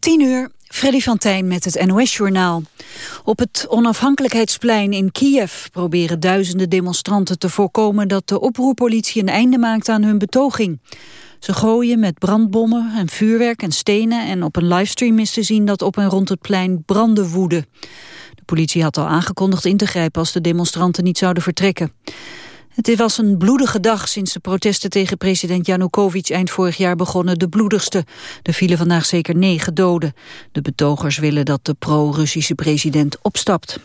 10 uur, Freddy van Tijn met het NOS-journaal. Op het onafhankelijkheidsplein in Kiev proberen duizenden demonstranten te voorkomen dat de oproerpolitie een einde maakt aan hun betoging. Ze gooien met brandbommen en vuurwerk en stenen en op een livestream is te zien dat op en rond het plein branden woeden. De politie had al aangekondigd in te grijpen als de demonstranten niet zouden vertrekken. Het was een bloedige dag sinds de protesten tegen president Janukovic eind vorig jaar begonnen, de bloedigste. Er vielen vandaag zeker negen doden. De betogers willen dat de pro-Russische president opstapt.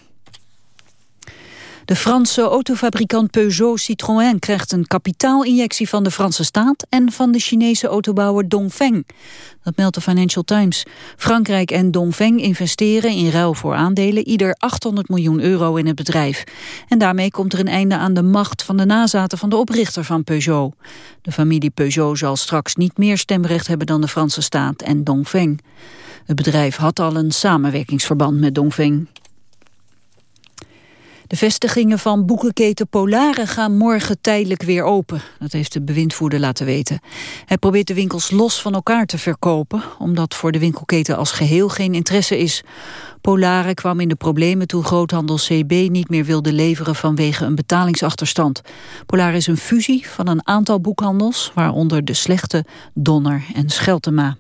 De Franse autofabrikant Peugeot Citroën krijgt een kapitaalinjectie van de Franse staat en van de Chinese autobouwer Dongfeng. Dat meldt de Financial Times. Frankrijk en Dongfeng investeren in ruil voor aandelen ieder 800 miljoen euro in het bedrijf. En daarmee komt er een einde aan de macht van de nazaten van de oprichter van Peugeot. De familie Peugeot zal straks niet meer stemrecht hebben dan de Franse staat en Dongfeng. Het bedrijf had al een samenwerkingsverband met Dongfeng. De vestigingen van boekenketen Polare gaan morgen tijdelijk weer open. Dat heeft de bewindvoerder laten weten. Hij probeert de winkels los van elkaar te verkopen... omdat voor de winkelketen als geheel geen interesse is. Polare kwam in de problemen toen groothandel CB niet meer wilde leveren... vanwege een betalingsachterstand. Polare is een fusie van een aantal boekhandels... waaronder de Slechte, Donner en Scheltema.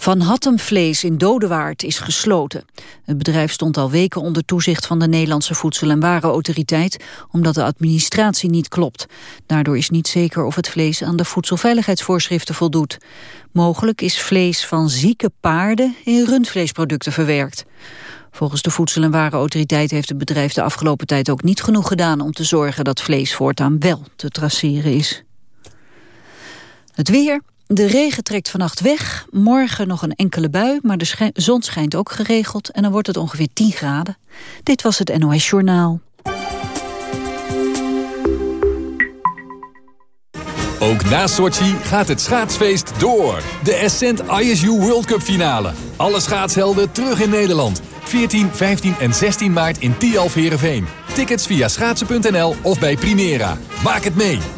Van Hattemvlees in Dodewaard is gesloten. Het bedrijf stond al weken onder toezicht van de Nederlandse Voedsel- en Warenautoriteit, omdat de administratie niet klopt. Daardoor is niet zeker of het vlees aan de voedselveiligheidsvoorschriften voldoet. Mogelijk is vlees van zieke paarden in rundvleesproducten verwerkt. Volgens de Voedsel- en Warenautoriteit heeft het bedrijf de afgelopen tijd ook niet genoeg gedaan om te zorgen dat vlees voortaan wel te traceren is. Het weer, de regen trekt vannacht weg. Morgen nog een enkele bui, maar de zon schijnt ook geregeld... en dan wordt het ongeveer 10 graden. Dit was het NOS Journaal. Ook na Sochi gaat het schaatsfeest door. De Ascent ISU World Cup finale. Alle schaatshelden terug in Nederland. 14, 15 en 16 maart in Tialf Herenveen. Tickets via schaatsen.nl of bij Primera. Maak het mee!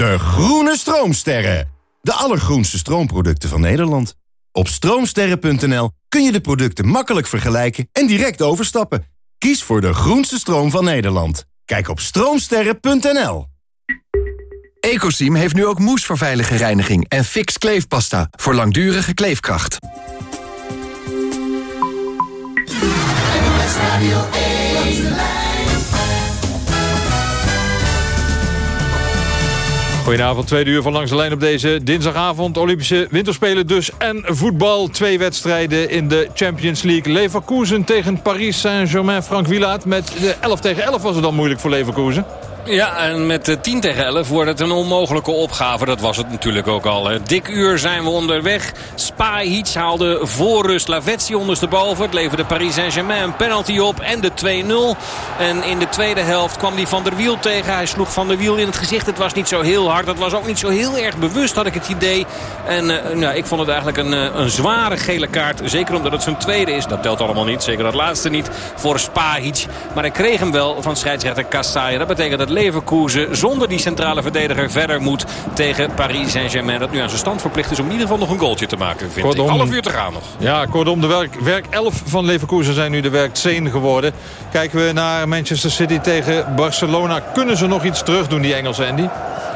De Groene Stroomsterren. De allergroenste stroomproducten van Nederland. Op stroomsterren.nl kun je de producten makkelijk vergelijken en direct overstappen. Kies voor de groenste stroom van Nederland. Kijk op stroomsterren.nl. Ecosim heeft nu ook moes voor veilige reiniging en fix kleefpasta voor langdurige kleefkracht. Goedenavond, tweede uur van Langs de Lijn op deze dinsdagavond. Olympische Winterspelen dus en voetbal. Twee wedstrijden in de Champions League. Leverkusen tegen Paris Saint-Germain. Frank Wielaert met de 11 tegen 11 was het dan moeilijk voor Leverkusen. Ja, en met 10 tegen 11 wordt het een onmogelijke opgave. Dat was het natuurlijk ook al. Dik uur zijn we onderweg. Spahic haalde voor rust Lavezzi ondersteboven. Het leverde Paris Saint-Germain een penalty op en de 2-0. En in de tweede helft kwam hij Van der Wiel tegen. Hij sloeg Van der Wiel in het gezicht. Het was niet zo heel hard. Het was ook niet zo heel erg bewust, had ik het idee. En uh, ik vond het eigenlijk een, uh, een zware gele kaart. Zeker omdat het zijn tweede is. Dat telt allemaal niet. Zeker dat laatste niet voor Spahic. Maar hij kreeg hem wel van scheidsrechter Kassai. Dat betekent dat Leverkusen zonder die centrale verdediger verder moet tegen Paris Saint-Germain. Dat nu aan zijn stand verplicht is om in ieder geval nog een goaltje te maken. Vind kortom, ik. Half uur te gaan nog. Ja, kortom, de werk, werk 11 van Leverkusen zijn nu de werk 10 geworden. Kijken we naar Manchester City tegen Barcelona. Kunnen ze nog iets terug doen, die Engelsen, Andy?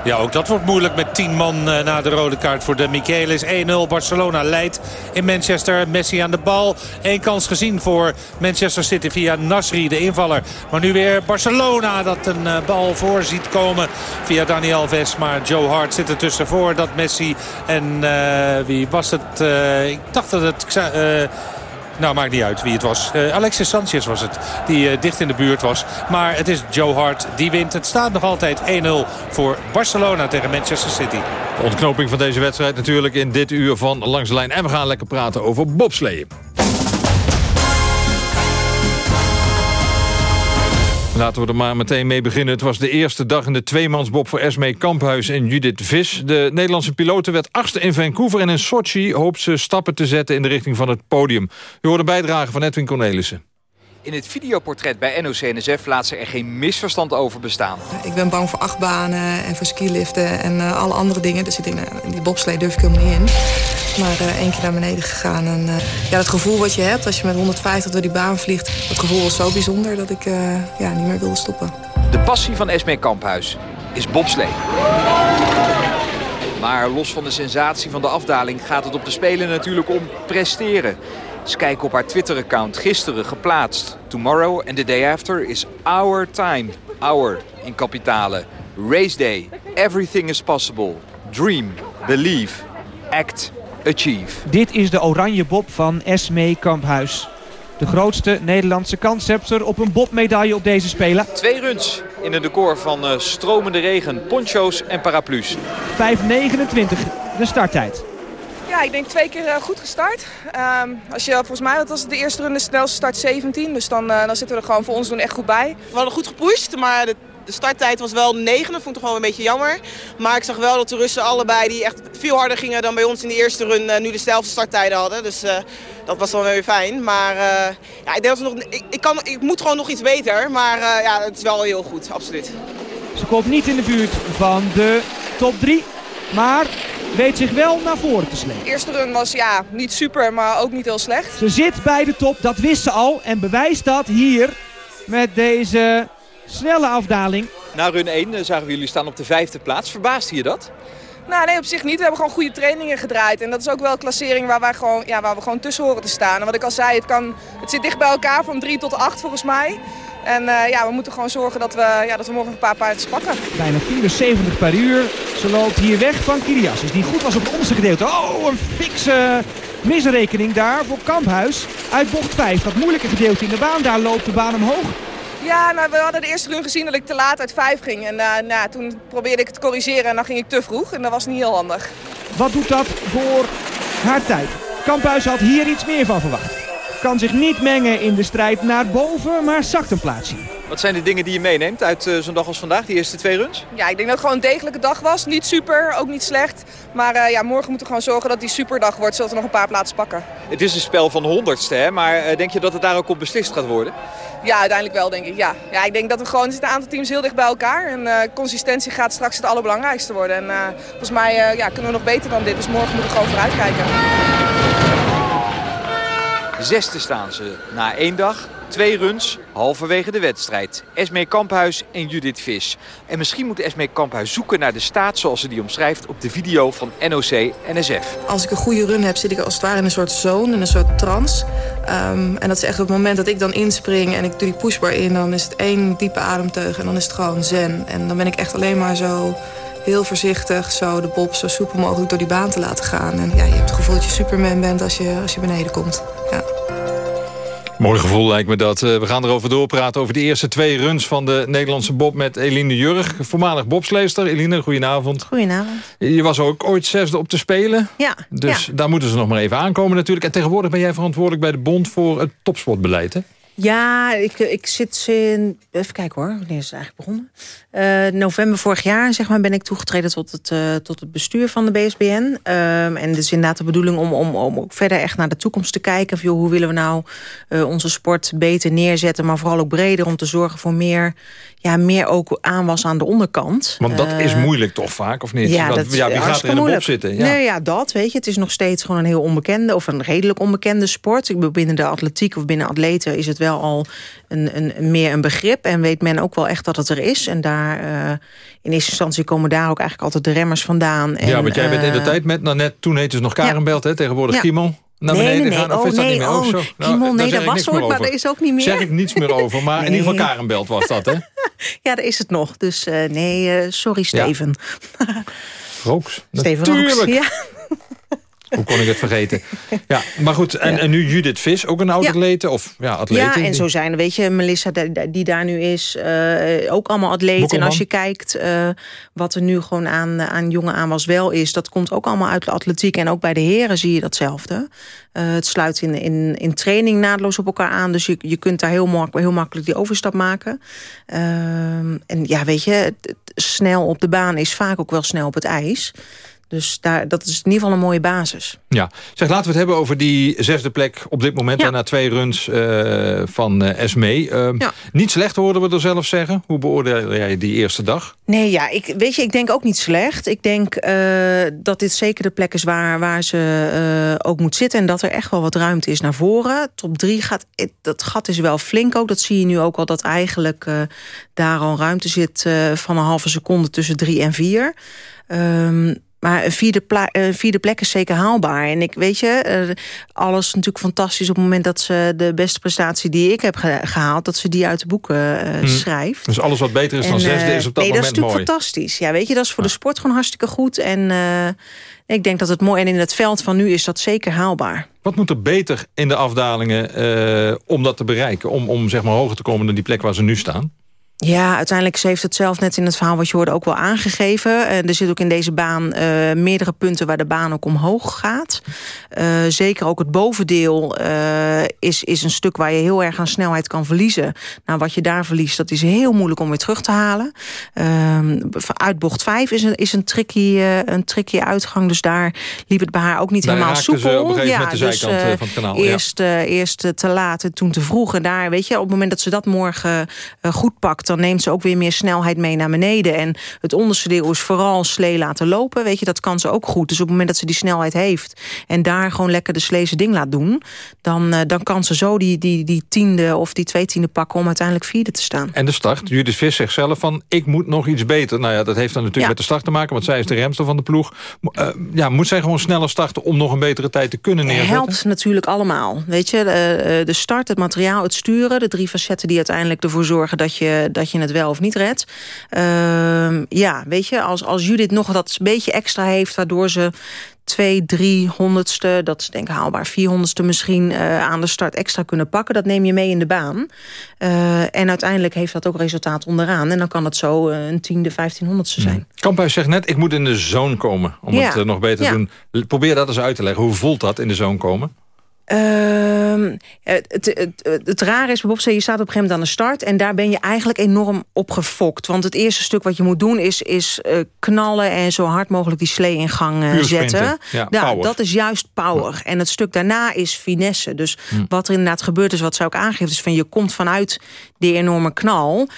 Ja, ook dat wordt moeilijk met 10 man na de rode kaart voor de Michelis. 1-0 Barcelona leidt in Manchester. Messi aan de bal. Eén kans gezien voor Manchester City via Nasri, de invaller. Maar nu weer Barcelona dat een bal voor ziet komen via Dani Alves. Maar Joe Hart zit er tussenvoor dat Messi en uh, wie was het? Uh, ik dacht dat het... Uh, Nou, maakt niet uit wie het was. Alexis Sanchez was het, die dicht in de buurt was. Maar het is Joe Hart die wint. Het staat nog altijd 1-0 voor Barcelona tegen Manchester City. De ontknoping van deze wedstrijd natuurlijk in dit uur van Langs de Lijn. En we gaan lekker praten over bobsleeën. Laten we er maar meteen mee beginnen. Het was de eerste dag in de tweemansbob voor Esmee Kamphuis en Judith Vis. De Nederlandse piloten werd achtste in Vancouver en in Sochi... hoopt ze stappen te zetten in de richting van het podium. U hoort een bijdrage van Edwin Cornelissen. In het videoportret bij NOC-NSF laat ze er geen misverstand over bestaan. Ik ben bang voor achtbanen en voor skiliften en uh, alle andere dingen. Dus ik denk, nou, die bobslee durf ik helemaal niet in. Maar uh, één keer naar beneden gegaan. En uh, ja, het gevoel wat je hebt als je met 150 door die baan vliegt... dat gevoel was zo bijzonder dat ik ja, niet meer wilde stoppen. De passie van Esmee Kamphuis is bobslee. Maar los van de sensatie van de afdaling gaat het op de Spelen natuurlijk om presteren. Eens kijken op haar Twitter-account gisteren geplaatst. Tomorrow and the day after is our time. Our in kapitalen. Race day. Everything is possible. Dream. Believe. Act. Achieve. Dit is de oranje bob van Esmee Kamphuis. De grootste Nederlandse kanscepter op een bobmedaille op deze Spelen. Twee runs in een decor van uh, stromende regen, poncho's en paraplu's. 5.29 de starttijd. Ja, ik denk twee keer uh, goed gestart. Um, als je, volgens mij was het de eerste runde snelste start 17. Dus dan, uh, dan zitten we er gewoon voor ons doen echt goed bij. We hadden goed gepusht, maar de, de starttijd was wel 9. Dat vond ik gewoon een beetje jammer. Maar ik zag wel dat de Russen allebei die echt veel harder gingen dan bij ons in de eerste run... Uh, nu dezelfde starttijden hadden. Dus dat was dan weer fijn. Maar ja, ik, denk dat we nog, ik, ik, kan, ik moet gewoon nog iets beter. Maar ja, het is wel heel goed, absoluut. Ze komt niet in de buurt van de top 3. Maar weet zich wel naar voren te slepen. De eerste run was ja, niet super, maar ook niet heel slecht. Ze zit bij de top, dat wist ze al. En bewijst dat hier met deze snelle afdaling. Na run 1 eh, zagen we jullie staan op de vijfde plaats. Verbaasde je dat? Nou, nee, op zich niet. We hebben gewoon goede trainingen gedraaid. En dat is ook wel een klassering waar, wij gewoon, ja, waar we gewoon tussen horen te staan. En wat ik al zei, het, kan, het zit dicht bij elkaar van 3 tot 8 volgens mij. En uh, ja, we moeten gewoon zorgen dat we, ja, dat we morgen een paar paardjes pakken. Bijna 74 per uur. Ze loopt hier weg van Kiriassis. Die goed was op het onderste gedeelte. Oh, een fikse misrekening daar voor Kamphuis. Uit bocht 5. Dat moeilijke gedeelte in de baan. Daar loopt de baan omhoog. Ja, nou, we hadden de eerste run gezien dat ik te laat uit 5 ging. En uh, nou, toen probeerde ik het te corrigeren en dan ging ik te vroeg. En dat was niet heel handig. Wat doet dat voor haar tijd? Kamphuis had hier iets meer van verwacht kan zich niet mengen in de strijd naar boven, maar zakt een plaatsje. Wat zijn de dingen die je meeneemt uit uh, zo'n dag als vandaag, die eerste twee runs? Ja, ik denk dat het gewoon een degelijke dag was. Niet super, ook niet slecht. Maar uh, ja, morgen moeten we gewoon zorgen dat die superdag wordt, zodat we nog een paar plaatsen pakken. Het is een spel van honderdste, hè? maar uh, denk je dat het daar ook op beslist gaat worden? Ja, uiteindelijk wel, denk ik. Ja, ja ik denk dat we gewoon, er zitten een aantal teams heel dicht bij elkaar. En consistentie gaat straks het allerbelangrijkste worden. En volgens mij ja, kunnen we nog beter dan dit. Dus morgen moeten we gewoon vooruitkijken. Zesde staan ze na één dag. Twee runs, halverwege de wedstrijd. Esmee Kamphuis en Judith Vis. En misschien moet Esmee Kamphuis zoeken naar de staat zoals ze die omschrijft op de video van NOC-NSF. Als ik een goede run heb, zit ik als het ware in een soort zone, in een soort trance. Um, en dat is echt op het moment dat ik dan inspring en ik doe die pushbar in... dan is het één diepe ademteug en dan is het gewoon zen. En dan ben ik echt alleen maar zo heel voorzichtig zo de bob zo soepel mogelijk door die baan te laten gaan. En ja, je hebt het gevoel dat je Superman bent als je, als je beneden komt. Ja. Mooi gevoel lijkt me dat. Eh, we gaan erover doorpraten over de eerste twee runs van de Nederlandse bob met Eline Jurg. Voormalig bobsleester. Eline, goedenavond. Goedenavond. Je was ook ooit zesde op te spelen. Ja. Dus daar moeten ze nog maar even aankomen natuurlijk. En tegenwoordig ben jij verantwoordelijk bij de bond voor het topsportbeleid, hè? Ja, ik, ik zit in... Even kijken hoor, wanneer is het eigenlijk begonnen? Uh, november vorig jaar zeg maar, ben ik toegetreden tot het, uh, tot het bestuur van de BSBN. Ehm, en het is inderdaad de bedoeling om, om, om ook verder echt naar de toekomst te kijken. Van, joh, hoe willen we nou onze sport beter neerzetten, maar vooral ook breder... om te zorgen voor meer, ja, meer ook aanwas aan de onderkant. Want dat is moeilijk toch vaak, of niet? Ja, dat, ja wie gaat er in de bob zitten? Ja. Nee, ja, dat, weet je. Het is nog steeds gewoon een heel onbekende... of een redelijk onbekende sport. Ik bedoel, binnen de atletiek of binnen atleten is het wel al een, een, meer een begrip. En weet men ook wel echt dat het er is. En daar, uh, in eerste instantie komen daar ook eigenlijk altijd de remmers vandaan. En, ja, want jij bent in de uh, tijd met, nou net, toen heette het nog Karenbelt, ja. hè, tegenwoordig ja. Kimon. Naar nee, beneden nee, gaan, of is oh, dat nee, niet meer? oh, Oh, zo. Kimon, nee, dat was ooit, maar dat is ook niet meer. Zeg ik niets meer over, maar nee. in ieder geval Karenbelt was dat, hè? ja, dat is het nog. Dus uh, nee, sorry Steven. Rooks, Steven natuurlijk. Rooks, ja. Hoe kon ik het vergeten? Ja, maar goed, en, en nu Judith Vis, ook een oud-atlete? Of ja, atlete? Ja, en zo zijn weet je, Melissa die daar nu is, uh, ook allemaal atleten. En als je kijkt uh, wat er nu gewoon aan, aan jonge aanwas wel is... dat komt ook allemaal uit de atletiek. En ook bij de heren zie je datzelfde. Uh, het sluit in, in, in training naadloos op elkaar aan. Dus je, je kunt daar heel, mak heel makkelijk die overstap maken. Ehm, en ja, weet je, snel op de baan is vaak ook wel snel op het ijs. Dus daar, dat is in ieder geval een mooie basis. Ja, zeg, laten we het hebben over die zesde plek op dit moment... Ja. na twee runs uh, van uh. Uh, ja. Niet slecht hoorden we er zelf zeggen. Hoe beoordeel jij die eerste dag? Nee, ja, ik, weet je, ik denk ook niet slecht. Ik denk uh, dat dit zeker de plek is waar, waar ze ook moet zitten... en dat er echt wel wat ruimte is naar voren. Top drie gaat, dat gat is wel flink ook. Dat zie je nu ook al, dat eigenlijk daar al ruimte zit... van een halve seconde tussen drie en vier... Um, maar een vierde, een vierde plek is zeker haalbaar. En ik weet je, alles natuurlijk fantastisch op het moment dat ze de beste prestatie die ik heb gehaald, dat ze die uit de boeken uh, hmm. schrijft. Dus alles wat beter is dan zesde is op dat nee, moment mooi. dat is natuurlijk fantastisch. Ja, weet je, dat is voor de sport gewoon hartstikke goed. En uh, ik denk dat het mooi, en in het veld van nu is dat zeker haalbaar. Wat moet er beter in de afdalingen uh, om dat te bereiken? Om, om zeg maar hoger te komen dan die plek waar ze nu staan? Ja, uiteindelijk ze heeft het zelf net in het verhaal wat je hoorde ook wel aangegeven. Uh, er zit ook in deze baan uh, meerdere punten waar de baan ook omhoog gaat. Uh, zeker ook het bovendeel is, is een stuk waar je heel erg aan snelheid kan verliezen. Nou, wat je daar verliest, dat is heel moeilijk om weer terug te halen. Ehm, uit bocht 5 is een, is een, tricky, een tricky uitgang, dus daar liep het bij haar ook niet daar helemaal soepel. ja, de dus, van het kanaal. Eerst, ja. eerst te laat en toen te vroeg. En daar, weet je, op het moment dat ze dat morgen goed pakt dan neemt ze ook weer meer snelheid mee naar beneden. En het onderste deel is vooral slee laten lopen. Weet je, dat kan ze ook goed. Dus op het moment dat ze die snelheid heeft... en daar gewoon lekker de sleeze ding laat doen... dan, uh, dan kan ze zo die, die, die tiende of die twee tiende pakken... om uiteindelijk vierde te staan. En de start, Judith Vis zegt zelf van... ik moet nog iets beter. Nou ja, dat heeft dan natuurlijk ja. met de start te maken... want zij is de remster van de ploeg. Uh, ja, moet zij gewoon sneller starten... om nog een betere tijd te kunnen neerzetten? Helpt natuurlijk allemaal. Weet je, de, de start, het materiaal, het sturen... de drie facetten die uiteindelijk ervoor zorgen... dat je, dat je het wel of niet redt. Uh, ja, weet je, als, als Judith nog dat beetje extra heeft... waardoor ze twee, drie honderdste, dat is denk ik haalbaar, vierhonderdste misschien uh, aan de start extra kunnen pakken. Dat neem je mee in de baan. Uh, en uiteindelijk heeft dat ook resultaat onderaan. En dan kan het zo uh, een tiende, vijftienhonderdste zijn. Kamphuis zegt net, ik moet in de zone komen om ja. het nog beter te ja. doen. Probeer dat eens uit te leggen. Hoe voelt dat in de zone komen? Uh, het, het, het, het rare is, Bob zei, je staat op een gegeven moment aan de start... en daar ben je eigenlijk enorm op gefokt. Want het eerste stuk wat je moet doen is, is uh, knallen... en zo hard mogelijk die slee in gang uh, zetten. Ja, ja dat is juist power. En het stuk daarna is finesse. Dus hm. wat er inderdaad gebeurt is, wat zou ik aangeven... is van je komt vanuit die enorme knal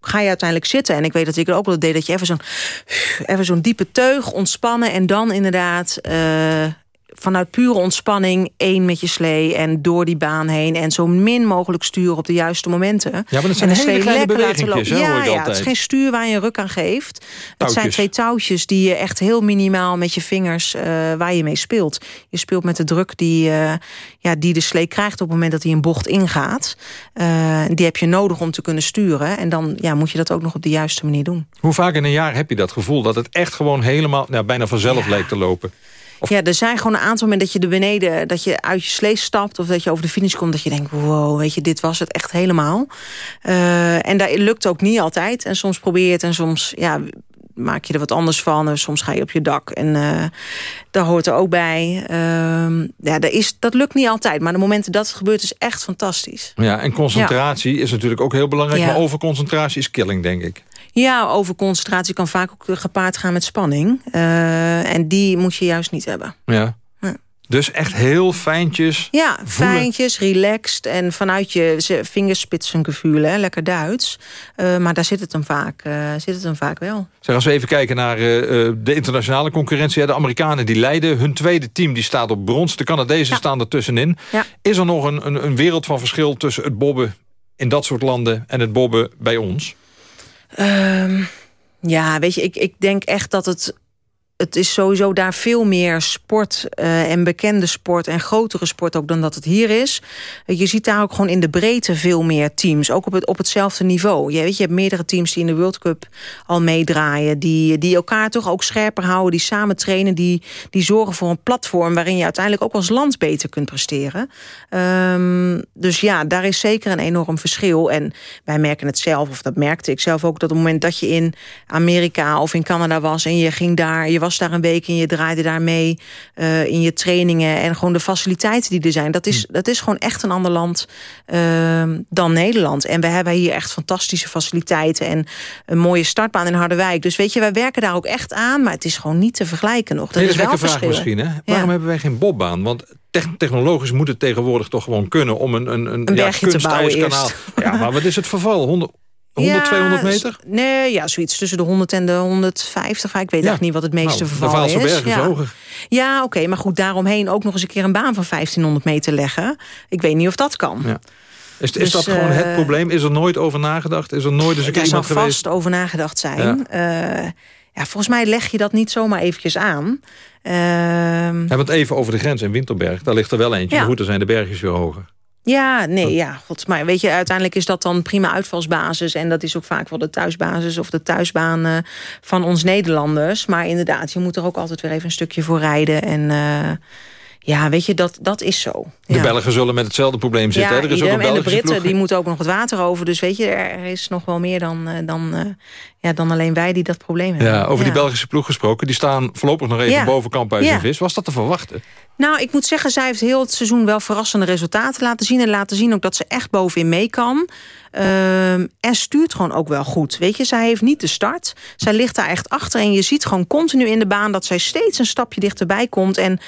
ga je uiteindelijk zitten. En ik weet dat ik het ook wel deed, dat je even zo'n even zo'n diepe teug ontspannen... en dan inderdaad uh, vanuit pure ontspanning één met je slee en door die baan heen en zo min mogelijk sturen op de juiste momenten. Ja, maar dat zijn en de hele kleine bewegingjes, hè, ja, ja, het is geen stuur waar je een ruk aan geeft. Touwtjes. Het zijn twee touwtjes die je echt heel minimaal met je vingers uh, waar je mee speelt. Je speelt met de druk die, uh, ja, die de slee krijgt op het moment dat hij een bocht ingaat. Uh, die heb je nodig om te kunnen sturen. En dan ja, moet je dat ook nog op de juiste manier doen. Hoe vaak in een jaar heb je dat gevoel dat het echt gewoon helemaal nou, bijna vanzelf ja. lijkt te lopen? Of... Ja, er zijn gewoon een aantal momenten dat je er beneden... dat je uit je slee stapt of dat je over de finish komt... dat je denkt, wow, weet je, dit was het echt helemaal. Uh, en dat lukt ook niet altijd. En soms probeer je het en soms ja, maak je er wat anders van. En soms ga je op je dak en uh, daar hoort er ook bij. Uh, ja, dat, is, dat lukt niet altijd, maar de momenten dat het gebeurt is echt fantastisch. Ja, en concentratie ja. is natuurlijk ook heel belangrijk... Ja. maar overconcentratie is killing, denk ik. Ja, overconcentratie kan vaak ook gepaard gaan met spanning. Uh, en die moet je juist niet hebben. Ja. ja. Dus echt heel fijntjes Ja, voelen. fijntjes, relaxed. En vanuit je vingerspitsengevoel, hè, lekker Duits. Uh, maar daar zit het, hem vaak, uh, zit het hem vaak wel. Zeg, als we even kijken naar de internationale concurrentie. De Amerikanen die leiden. Hun tweede team die staat op brons. De Canadezen ja. staan er tussenin. Ja. Is er nog een, een, een wereld van verschil tussen het bobben in dat soort landen... en het bobben bij ons? Um, ja, weet je, ik, ik denk echt dat het het is sowieso daar veel meer sport uh, en bekende sport... en grotere sport ook dan dat het hier is. Je ziet daar ook gewoon in de breedte veel meer teams. Ook op, het, op hetzelfde niveau. Je, weet, je hebt meerdere teams die in de World Cup al meedraaien. Die, die elkaar toch ook scherper houden. Die samen trainen. Die, die zorgen voor een platform... waarin je uiteindelijk ook als land beter kunt presteren. Um, dus ja, daar is zeker een enorm verschil. En wij merken het zelf, of dat merkte ik zelf ook... dat op het moment dat je in Amerika of in Canada was... en je ging daar... Je was daar een week en je draaide daar mee uh, in je trainingen... en gewoon de faciliteiten die er zijn. Dat is, hm. dat is gewoon echt een ander land uh, dan Nederland. En we hebben hier echt fantastische faciliteiten... en een mooie startbaan in Harderwijk. Dus weet je, wij werken daar ook echt aan... maar het is gewoon niet te vergelijken nog. Dat is wel vraag misschien, hè? Waarom hebben wij geen bobbaan? Want technologisch moet het tegenwoordig toch gewoon kunnen... om een, een, een, een ja, kunstijskanaal... Ja, maar wat is het verval? 100, 100, ja, 200 meter? Nee, ja, zoiets tussen de 100 en de 150. Ik weet ja. echt niet wat het meeste nou, verval de is. Berg is ja. hoger. Ja, oké, okay, maar goed, daaromheen ook nog eens een keer een baan van 1500 meter leggen. Ik weet niet of dat kan. Ja. Is, Dus, is dat gewoon het eh, probleem? Is er nooit over nagedacht? Is er nooit eens een keer iemand geweest? vast over nagedacht zijn. Ja. Uh, ja, volgens mij leg je dat niet zomaar eventjes aan. Uh, we het even over de grens in Winterberg. Daar ligt er wel eentje. Ja. Dan zijn de bergjes weer hoger. Ja, nee, ja, god, maar weet je, uiteindelijk is dat dan prima uitvalsbasis. En dat is ook vaak wel de thuisbasis of de thuisbaan uh, van ons Nederlanders. Maar inderdaad, je moet er ook altijd weer even een stukje voor rijden. En uh, ja, weet je, dat, dat is zo. De ja. Belgen zullen met hetzelfde probleem zitten. Ja? Er is idem. ook een en de Britten ploeg. die moeten ook nog het water over. Dus weet je, er is nog wel meer dan, uh, dan, uh, ja, dan alleen wij die dat probleem hebben. Ja, over die Belgische ploeg gesproken. Die staan voorlopig nog even boven Kamphuis Ja. en Vis. Was dat te verwachten? Nou, ik moet zeggen, zij heeft heel het seizoen wel verrassende resultaten laten zien. En laten zien ook dat ze echt bovenin mee kan. Ehm, en stuurt gewoon ook wel goed. Weet je, zij heeft niet de start. Zij ligt daar echt achter. En je ziet gewoon continu in de baan dat zij steeds een stapje dichterbij komt. En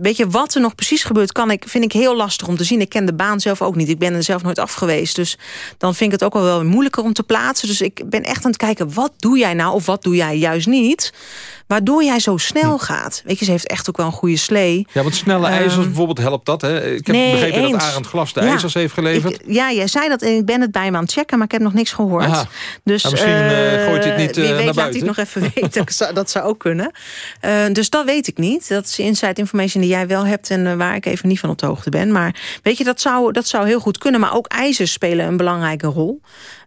weet je, wat er nog precies gebeurt, kan ik, vind ik heel lastig om te zien. Ik ken de baan zelf ook niet. Ik ben er zelf nooit af geweest. Dus dan vind ik het ook wel wel moeilijker om te plaatsen. Dus ik ben echt aan het kijken, wat doe jij nou? Of wat doe jij juist niet? Waardoor jij zo snel gaat. Weet je, ze heeft echt ook wel een goede slee. Ja, want snelle Ehm, ijzers bijvoorbeeld helpt dat. Hè? Ik heb nee, begrepen eens. dat Arend Glas de Ja. ijzers heeft geleverd. Ik- ja, jij zei dat en ik ben het bij me aan het checken, maar ik heb nog niks gehoord. Aha. Dus Nou, misschien, eh, gooit hij het niet, eh, weet, naar laat hij buiten. het nog even weten. Dat zou- ook kunnen. Dus dat weet ik niet. Dat is inside information die jij wel hebt en waar ik even niet van op de hoogte ben. Maar weet je, dat zou, dat zou heel goed kunnen. Maar ook ijzers spelen een belangrijke rol.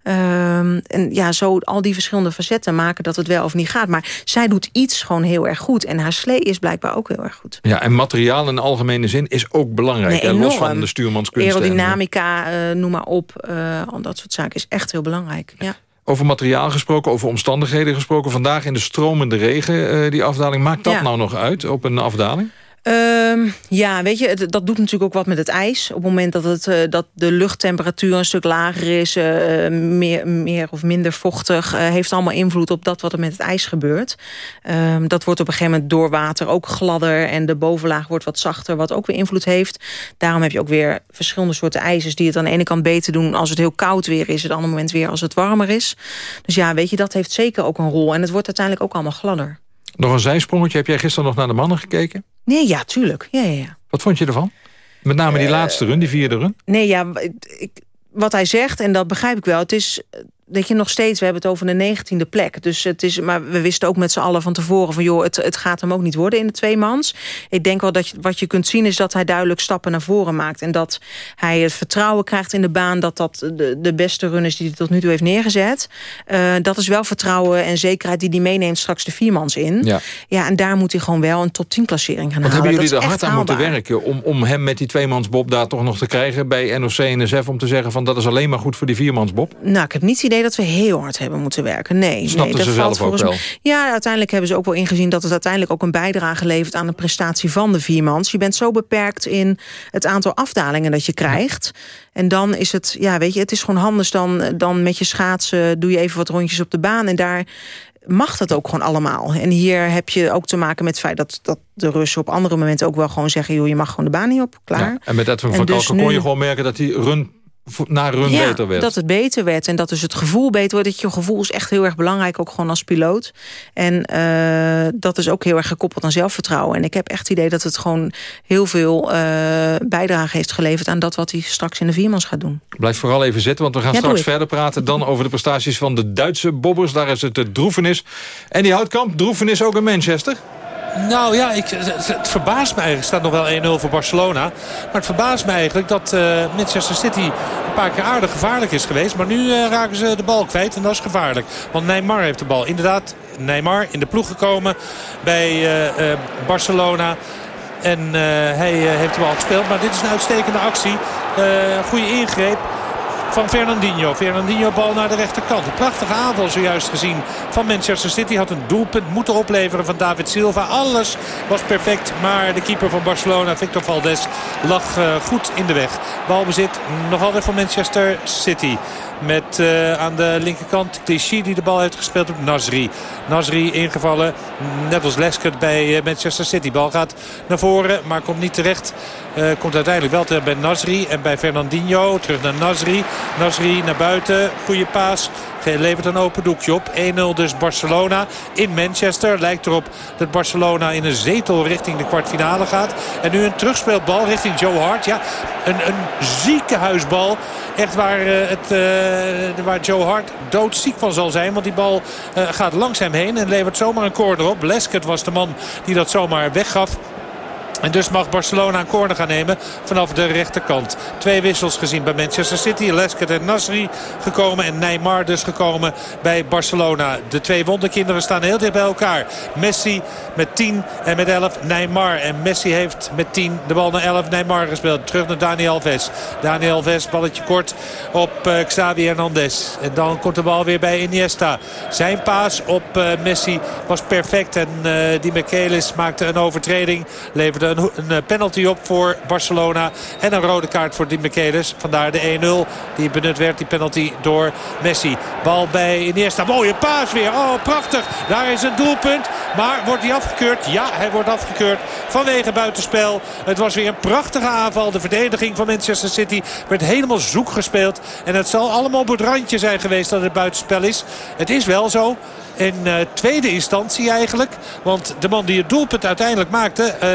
Ehm, en ja, zo al die verschillende facetten maken dat het wel of niet gaat. Maar zij doet iets gewoon heel erg goed. En haar slee is blijkbaar ook heel erg goed. Ja, en materiaal in de algemene zin is ook belangrijk. Nee, los van de eh, Aerodynamica, eh, noem maar op. eh, al dat soort zaken is echt heel belangrijk. Ja. Over materiaal gesproken, over omstandigheden gesproken. Vandaag in de stromende regen, eh, die afdaling. Maakt dat Ja. nou nog uit op een afdaling? Ehm, ja, weet je, het- dat doet natuurlijk ook wat met het ijs. Op het moment dat, het, eh, dat de luchttemperatuur een stuk lager is... eh, meer, meer of minder vochtig... eh, heeft allemaal invloed op dat wat er met het ijs gebeurt. Ehm, dat wordt op een gegeven moment door water ook gladder... en de bovenlaag wordt wat zachter, wat ook weer invloed heeft. Daarom heb je ook weer verschillende soorten ijzers... die het aan de ene kant beter doen als het heel koud weer is... het andere moment weer als het warmer is. Dus ja, weet je, dat heeft zeker ook een rol. En het wordt uiteindelijk ook allemaal gladder. Nog een zijsprongetje. Heb jij gisteren nog naar de mannen gekeken? Nee, ja, tuurlijk. Ja, ja, ja. Wat vond je ervan? Met name die laatste run, die vierde run. Nee, ja, ik, wat hij zegt, en dat begrijp ik wel... het is, dat je nog steeds, we hebben het over de negentiende plek. Dus het is, maar we wisten ook met z'n allen van tevoren... van joh, het, het gaat hem ook niet worden in de tweemans. Ik denk wel dat je, wat je kunt zien is dat hij duidelijk stappen naar voren maakt. En dat hij het vertrouwen krijgt in de baan... dat dat de, de beste run is die hij tot nu toe heeft neergezet. Uh, dat is wel vertrouwen en zekerheid die hij meeneemt straks de viermans in. Ja. ja, en daar moet hij gewoon wel een top 10 klassering gaan Wat halen. hebben jullie Dat er hard aan moeten werken... Om, om hem met die tweemansbob daar toch nog te krijgen... bij NOC en NSF om te zeggen van dat is alleen maar goed voor die viermansbob? Nou, ik heb niet het idee dat we heel hard hebben moeten werken. Nee, Snapten nee, dat valt volgens mij- Ja, uiteindelijk hebben ze ook wel ingezien dat het uiteindelijk ook een bijdrage levert aan de prestatie van de viermans. Je bent zo beperkt in het aantal afdalingen dat je krijgt. En dan is het, ja, weet je, het is gewoon anders dan, dan met je schaatsen. Doe je even wat rondjes op de baan en daar mag dat ook gewoon allemaal. En hier heb je ook te maken met het feit dat, dat de Russen op andere momenten ook wel gewoon zeggen... joh, je mag gewoon de baan niet op, klaar. Ja, en met Edwin En van dus Kalken kon nu- je gewoon merken dat die run naar ja, beter werd. dat het beter werd en dat dus het gevoel beter wordt. Dat je gevoel is echt heel erg belangrijk, ook gewoon als piloot. En uh, dat is ook heel erg gekoppeld aan zelfvertrouwen. En ik heb echt het idee dat het gewoon heel veel uh, bijdrage heeft geleverd... aan dat wat hij straks in de viermans gaat doen. Blijf vooral even zitten, want we gaan Ja, straks verder praten... dan over de prestaties van de Duitse bobbers. Daar is het de droefenis. En die houtkamp, droefenis ook in Manchester? Nou ja, ik, het, verbaast me eigenlijk. Het staat nog wel 1-0 voor Barcelona. Maar het verbaast me eigenlijk dat eh, Manchester City een paar keer aardig gevaarlijk is geweest. Maar nu eh, raken ze de bal kwijt en dat is gevaarlijk. Want Neymar heeft de bal. Inderdaad, Neymar in de ploeg gekomen bij eh, Barcelona. En hij heeft de bal gespeeld. Maar dit is een uitstekende actie. Goede ingreep van Fernandinho. Fernandinho bal naar de rechterkant. Een prachtige aanval zojuist gezien van Manchester City. Had een doelpunt moeten opleveren van David Silva. Alles was perfect. Maar de keeper van Barcelona, Victor Valdes, lag uh, goed in de weg. Balbezit nog altijd voor Manchester City. Met uh, aan de linkerkant Clichy die de bal heeft gespeeld op Nasri. Nasri ingevallen. Net als Lescott bij uh, Manchester City. Bal gaat naar voren maar komt niet terecht. Uh, komt uiteindelijk wel terecht bij Nasri en bij Fernandinho. Terug naar Nasri. Nasri naar buiten. Goede paas. Levert een open doekje op. 1-0 dus Barcelona in Manchester. Lijkt erop dat Barcelona in een zetel richting de kwartfinale gaat. En nu een terugspeelbal richting Joe Hart. Ja, een, een ziekenhuisbal. Echt waar, uh, het, uh, waar Joe Hart doodziek van zal zijn. Want die bal uh, gaat langs hem heen en levert zomaar een corner op. Lescott was de man die dat zomaar weggaf. En dus mag Barcelona een corner gaan nemen vanaf de rechterkant. Twee wissels gezien bij Manchester City. Lescott en Nasri gekomen en Neymar dus gekomen bij Barcelona. De twee wonderkinderen staan heel dicht bij elkaar. Messi met 10 en met 11 Neymar. En Messi heeft met 10 de bal naar 11 Neymar gespeeld. Terug naar Daniel Alves. Daniel Alves balletje kort op uh, Xavi Hernandez. En dan komt de bal weer bij Iniesta. Zijn paas op uh, Messi was perfect. En uh, die Michelis maakte een overtreding. Leverde een, een penalty op voor Barcelona. En een rode kaart voor Di Michelis. Vandaar de 1-0 die benut werd, die penalty door Messi. Bal bij Iniesta. Mooie paas weer. Oh, prachtig. Daar is een doelpunt. Maar wordt hij afgekeurd? Ja, hij wordt afgekeurd vanwege buitenspel. Het was weer een prachtige aanval. De verdediging van Manchester City werd helemaal zoek gespeeld. En het zal allemaal op het randje zijn geweest dat het buitenspel is. Het is wel zo. In uh, tweede instantie eigenlijk. Want de man die het doelpunt uiteindelijk maakte... Uh,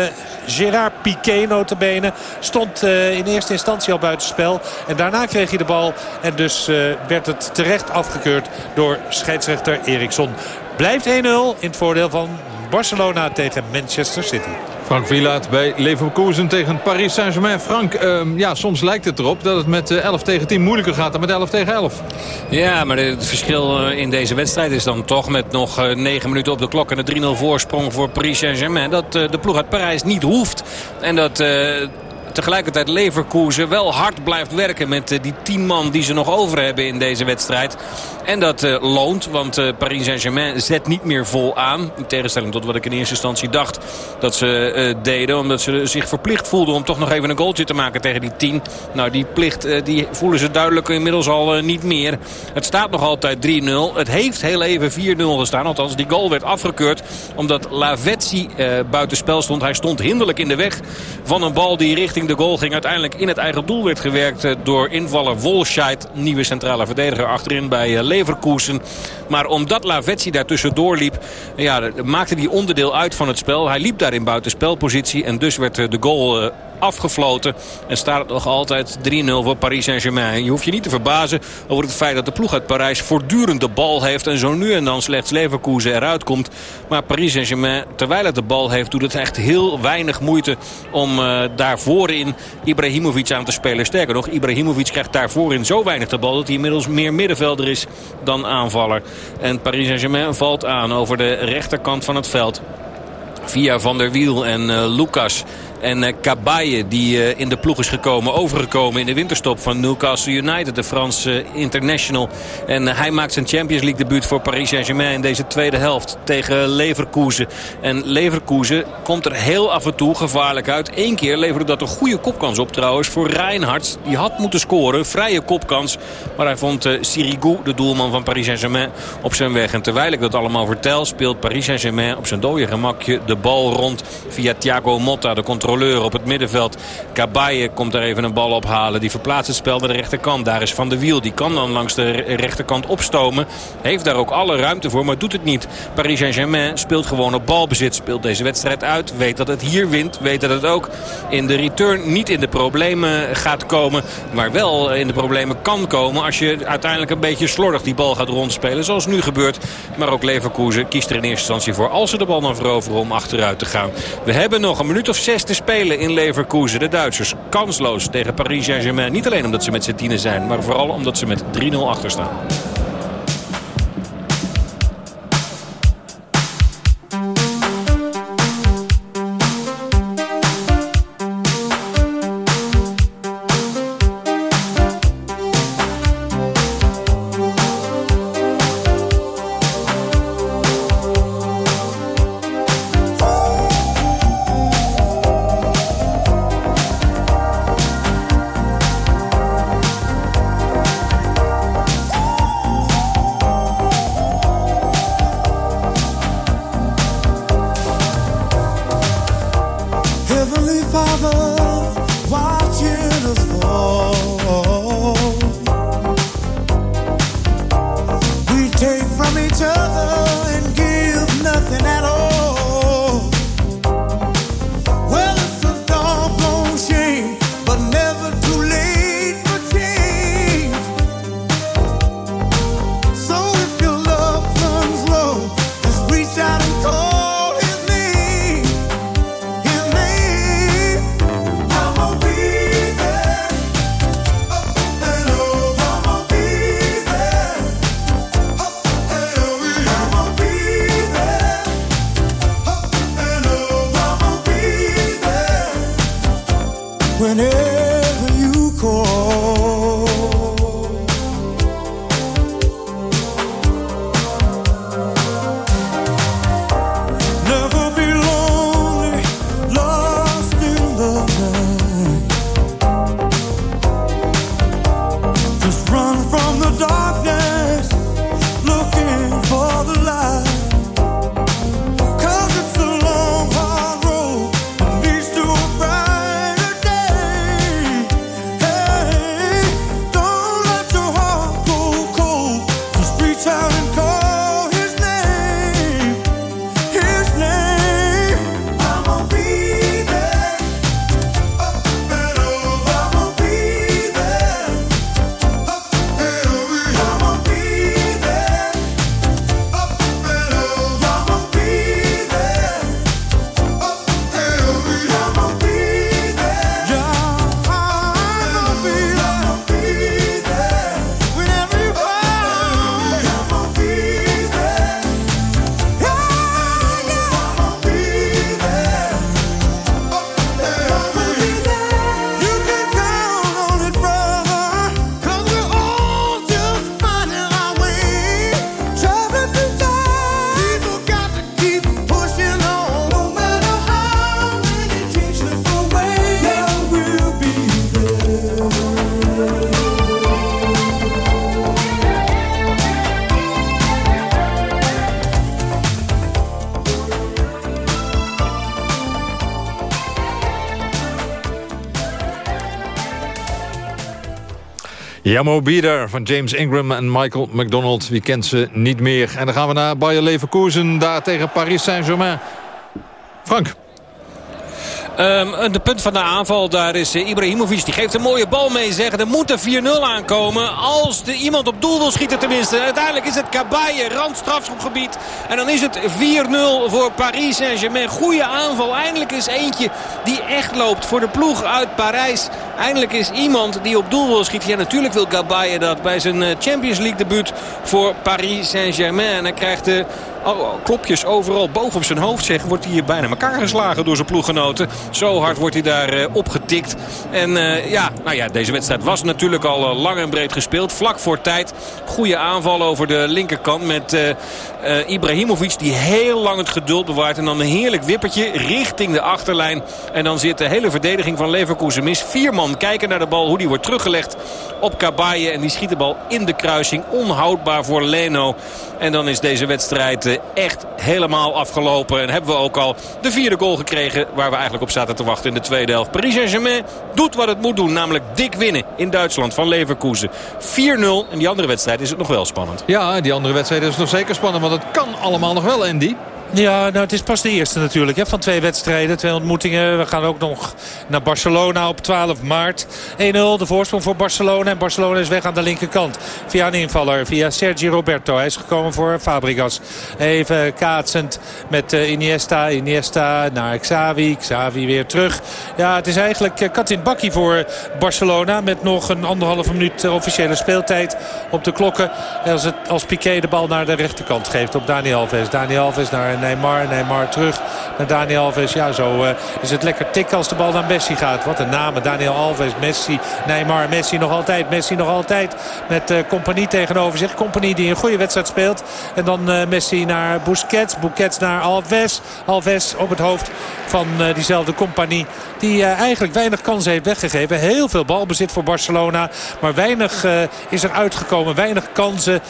Gerard Piqué notabene stond uh, in eerste instantie al buitenspel. En daarna kreeg hij de bal. En dus werd het terecht afgekeurd door scheidsrechter Eriksson. Blijft 1-0 in het voordeel van Barcelona tegen Manchester City. Frank Wielaert bij Leverkusen tegen Paris Saint-Germain. Frank, um, ja, soms lijkt het erop dat het met 11 tegen 10 moeilijker gaat dan met 11 tegen 11. Ja, maar het verschil in deze wedstrijd is dan toch met nog 9 minuten op de klok... en de 3-0 voorsprong voor Paris Saint-Germain... dat de ploeg uit Parijs niet hoeft. En dat... Uh, tegelijkertijd Leverkusen wel hard blijft werken met die 10 man die ze nog over hebben in deze wedstrijd. En dat uh, loont, want uh, Paris Saint-Germain zet niet meer vol aan. In tegenstelling tot wat ik in eerste instantie dacht dat ze deden. Omdat ze zich verplicht voelden om toch nog even een goaltje te maken tegen die 10. Nou, die plicht die voelen ze duidelijk inmiddels al niet meer. Het staat nog altijd 3-0. Het heeft heel even 4-0 gestaan. Althans, die goal werd afgekeurd omdat Lavezzi buitenspel stond. Hij stond hinderlijk in de weg van een bal die richting de goal ging. Uiteindelijk in het eigen doel werd gewerkt door invaller Wolscheid. Nieuwe centrale verdediger achterin bij Leverkusen. Maar omdat Lavezzi daar tussendoor liep, ja, maakte hij onderdeel uit van het spel. Hij liep daar in buitenspelpositie en dus werd de goal afgefloten. En staat het nog altijd 3-0 voor Paris Saint-Germain. Je hoeft je niet te verbazen over het feit dat de ploeg uit Parijs voortdurend de bal heeft. En zo nu en dan slechts Leverkusen eruit komt. Maar Paris Saint-Germain, terwijl het de bal heeft, doet het echt heel weinig moeite om uh, daar voorin Ibrahimovic aan te spelen. Sterker nog, Ibrahimovic krijgt daar voorin zo weinig de bal dat hij inmiddels meer middenvelder is dan aanvaller. En Paris Saint-Germain valt aan over de rechterkant van het veld. Via Van der Wiel en uh, Lucas en uh, Cabaye die uh, in de ploeg is gekomen, overgekomen in de winterstop van Newcastle United, de Franse international. En hij maakt zijn Champions League debuut voor Paris Saint-Germain in deze tweede helft tegen Leverkusen. En Leverkusen komt er heel af en toe gevaarlijk uit. Eén keer leverde dat een goede kopkans op trouwens voor Reinhardt. Die had moeten scoren, vrije kopkans. Maar hij vond Sirigu, de doelman van Paris Saint-Germain, op zijn weg. En terwijl ik dat allemaal vertel, speelt Paris Saint-Germain op zijn dode gemakje de bal rond via Thiago Motta, de controle controleur op het middenveld. Kabaye komt daar even een bal ophalen. Die verplaatst het spel naar de rechterkant. Daar is Van de Wiel. Die kan dan langs de rechterkant opstomen. Heeft daar ook alle ruimte voor, maar doet het niet. Paris Saint-Germain speelt gewoon op balbezit. Speelt deze wedstrijd uit. Weet dat het hier wint. Weet dat het ook in de return niet in de problemen gaat komen. Maar wel in de problemen kan komen als je uiteindelijk een beetje slordig die bal gaat rondspelen. Zoals nu gebeurt. Maar ook Leverkusen kiest er in eerste instantie voor als ze de bal dan veroveren om achteruit te gaan. We hebben nog een minuut of zes te spelen in Leverkusen. De Duitsers kansloos tegen Paris Saint-Germain. Niet alleen omdat ze met z'n tienen zijn, maar vooral omdat ze met 3-0 achter staan. Jamo Bieder van James Ingram en Michael McDonald. Wie kent ze niet meer. En dan gaan we naar Bayer Leverkusen. Daar tegen Paris Saint-Germain. Frank. Um, de punt van de aanval, daar is uh, Ibrahimovic. Die geeft een mooie bal mee, zeggen. Er moet een 4-0 aankomen. Als de, iemand op doel wil schieten tenminste. Uiteindelijk is het Kabaye, randstrafschopgebied. En dan is het 4-0 voor Paris Saint-Germain. Goede aanval. Eindelijk is eentje die echt loopt voor de ploeg uit Parijs. Eindelijk is iemand die op doel wil schieten. Ja, natuurlijk wil Kabaye dat bij zijn eh, Champions League debuut voor Paris Saint-Germain. En hij krijgt de klopjes overal boven op zijn hoofd zeg, wordt hij hier bijna elkaar geslagen door zijn ploeggenoten. Zo hard wordt hij daar uh, opgetikt. En uh, ja, nou ja, deze wedstrijd was natuurlijk al uh, lang en breed gespeeld. Vlak voor tijd. Goede aanval over de linkerkant met Ibrahimovic die heel lang het geduld bewaart. En dan een heerlijk wippertje richting de achterlijn. En dan zit de hele verdediging van Leverkusen mis. Vier man kijken naar de bal, hoe die wordt teruggelegd op Kabaye. En die schiet de bal in de kruising. Onhoudbaar voor Leno. En dan is deze wedstrijd echt helemaal afgelopen. En hebben we ook al de vierde goal gekregen waar we eigenlijk op zaten te wachten in de tweede helft. Paris Saint-Germain doet wat het moet doen. Namelijk dik winnen in Duitsland van Leverkusen. 4-0. En die andere wedstrijd is het nog wel spannend. Ja, die andere wedstrijd is nog zeker spannend. Want het kan allemaal nog wel, Andy. Ja, nou het is pas de eerste natuurlijk hè, van twee wedstrijden. Twee ontmoetingen. We gaan ook nog naar Barcelona op 12 maart. 1-0 de voorsprong voor Barcelona. En Barcelona is weg aan de linkerkant. Via een invaller, via Sergi Roberto. Hij is gekomen voor Fabregas. Even kaatsend met uh, Iniesta. Iniesta naar Xavi. Xavi weer terug. Ja, het is eigenlijk uh, kat in bakkie voor Barcelona. Met nog een anderhalve minuut uh, officiële speeltijd op de klokken. Als, het, als Piqué de bal naar de rechterkant geeft op Dani Alves. Dani Alves naar Neymar. Neymar terug naar Daniel Alves. Ja, zo uh, is het lekker tikken als de bal naar Messi gaat. Wat een namen. Daniel Alves, Messi, Neymar, Messi nog altijd. Messi nog altijd met uh, Compagnie tegenover zich. Compagnie die een goede wedstrijd speelt. En dan Messi naar Busquets. Busquets naar Alves. Alves op het hoofd van diezelfde Compagnie. Die eigenlijk weinig kansen heeft weggegeven. Heel veel balbezit voor Barcelona. Maar weinig is er uitgekomen. Weinig kansen.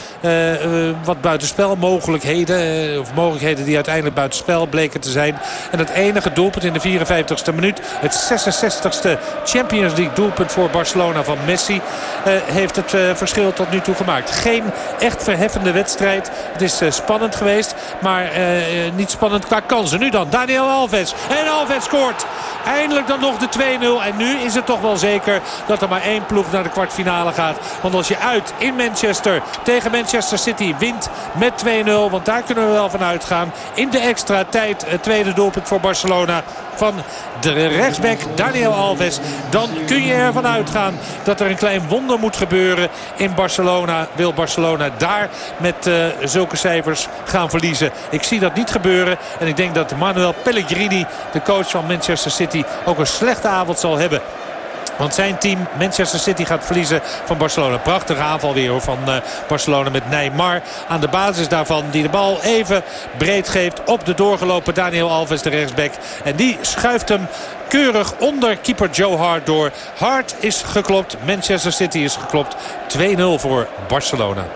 wat buitenspelmogelijkheden. of mogelijkheden die uiteindelijk buitenspel bleken te zijn. En het enige doelpunt in de 54ste minuut. Het 66ste Champions League doelpunt voor Barcelona van Messi. Uh, heeft het uh, verschil tot nu toe gemaakt. Geen echt verheffende wedstrijd. Het is uh, spannend geweest. Maar niet spannend qua kansen. Nu dan Daniel Alves. En Alves scoort. Eindelijk dan nog de 2-0. En nu is het toch wel zeker dat er maar één ploeg naar de kwartfinale gaat. Want als je uit in Manchester tegen Manchester City wint met 2-0. Want daar kunnen we wel van uitgaan in de extra tijd. Het tweede doelpunt voor Barcelona van de rechtsback Daniel Alves. Dan kun je ervan uitgaan dat er een klein wonder moet gebeuren in Barcelona. Wil Barcelona daar met uh, zulke cijfers gaan verliezen. Ik zie dat niet gebeuren. En ik denk dat Manuel Pellegrini, de coach van Manchester City, ook een slechte avond zal hebben. Want zijn team Manchester City gaat verliezen van Barcelona. Prachtige aanval weer van uh, Barcelona met Neymar. Aan de basis daarvan die de bal even breed geeft op de doorgelopen Daniel Alves, de rechtsback. En die schuift hem keurig onder keeper Joe Hart door. Hart is geklopt. Manchester City is geklopt. 2-0 voor Barcelona.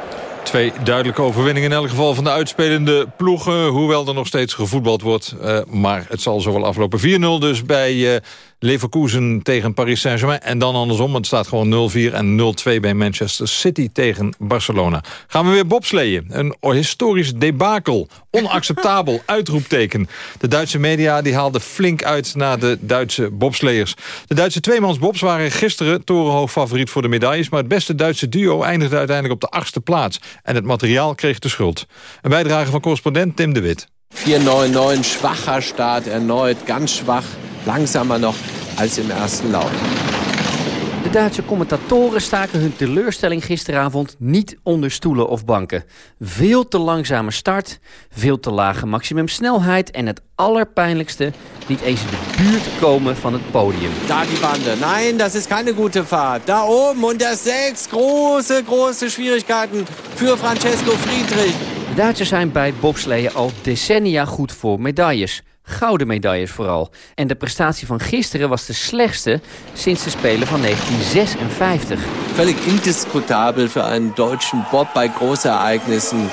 Twee duidelijke overwinningen in elk geval van de uitspelende ploegen. Hoewel er nog steeds gevoetbald wordt. Uh, maar het zal zo wel aflopen. 4-0 dus bij uh, Leverkusen tegen Paris Saint-Germain. En dan andersom, het staat gewoon 0-4 en 0-2 bij Manchester City tegen Barcelona. Gaan we weer bobsleeën. Een historisch debakel. Onacceptabel, uitroepteken. De Duitse media die haalden flink uit naar de Duitse bobsleers. De Duitse tweemansbobs waren gisteren torenhoog favoriet voor de medailles... maar het beste Duitse duo eindigde uiteindelijk op de achtste plaats. En het materiaal kreeg de schuld. Een bijdrage van correspondent Tim de Wit. 4-9-9, schwacher start, erneut, ganz schwach, langsamer nog als im ersten Lauf. De Duitse commentatoren staken hun teleurstelling gisteravond niet onder stoelen of banken. Veel te langzame start, veel te lage maximumsnelheid en het allerpijnlijkste, niet eens in de buurt komen van het podium. Daar die banden. Nein, dat is keine gute Fahrt. Daar oben und der sechs große, große Schwierigkeiten für Francesco Friedrich. De Duitsers zijn bij bobsleeën al decennia goed voor medailles. Gouden medailles vooral. En de prestatie van gisteren was de slechtste sinds de Spelen van 1956. Völlig indiskutabel für einen deutschen Bob bei Großereignissen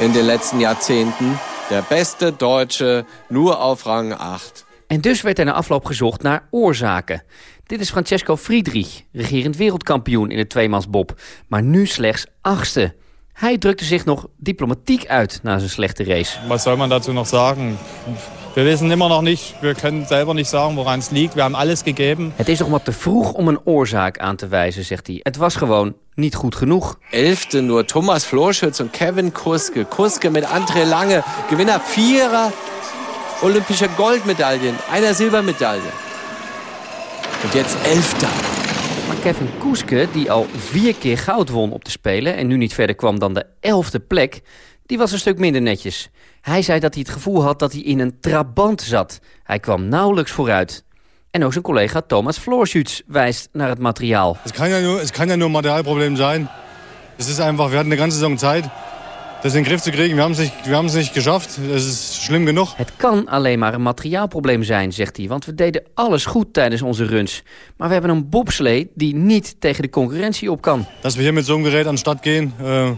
in den letzten Jahrzehnten. Der beste Deutsche, nur auf Rang 8. En dus werd er na afloop gezocht naar oorzaken. Dit is Francesco Friedrich, regerend wereldkampioen in de tweemansbob. Maar nu slechts achtste. Hij drukte zich nog diplomatiek uit na zijn slechte race. Wat zou man dazu nog zeggen? We weten immer nog niet. We kunnen selber niet zeggen woran het liegt. We hebben alles gegeven. Het is nog wat te vroeg om een oorzaak aan te wijzen, zegt hij. Het was gewoon niet goed genoeg. Elfte nur Thomas Florschütz en Kevin Kuske. Kuske met André Lange. Gewinner vierer olympische Goldmedaillen. Einer Silbermedaille. En jetzt Elfter. Maar Kevin Kuske, die al vier keer goud won op de Spelen... en nu niet verder kwam dan de elfde plek... die was een stuk minder netjes. Hij zei dat hij het gevoel had dat hij in een trabant zat. Hij kwam nauwelijks vooruit. En ook zijn collega Thomas Florschütz wijst naar het materiaal. Het kan ja nur, het kan ja nur een materiaalprobleem zijn. Het is einfach, we hadden de ganze Saison tijd in den Griff zu kriegen. Wir haben es nicht, wir haben es nicht geschafft. Es ist schlimm genug. Het kan alleen maar een materiaalprobleem zijn, zegt hij. Want we deden alles goed tijdens onze runs. Maar we hebben een bobslee die niet tegen de concurrentie op kan. Dat we hier met zo'n Gerät aan de stad gaan... Uh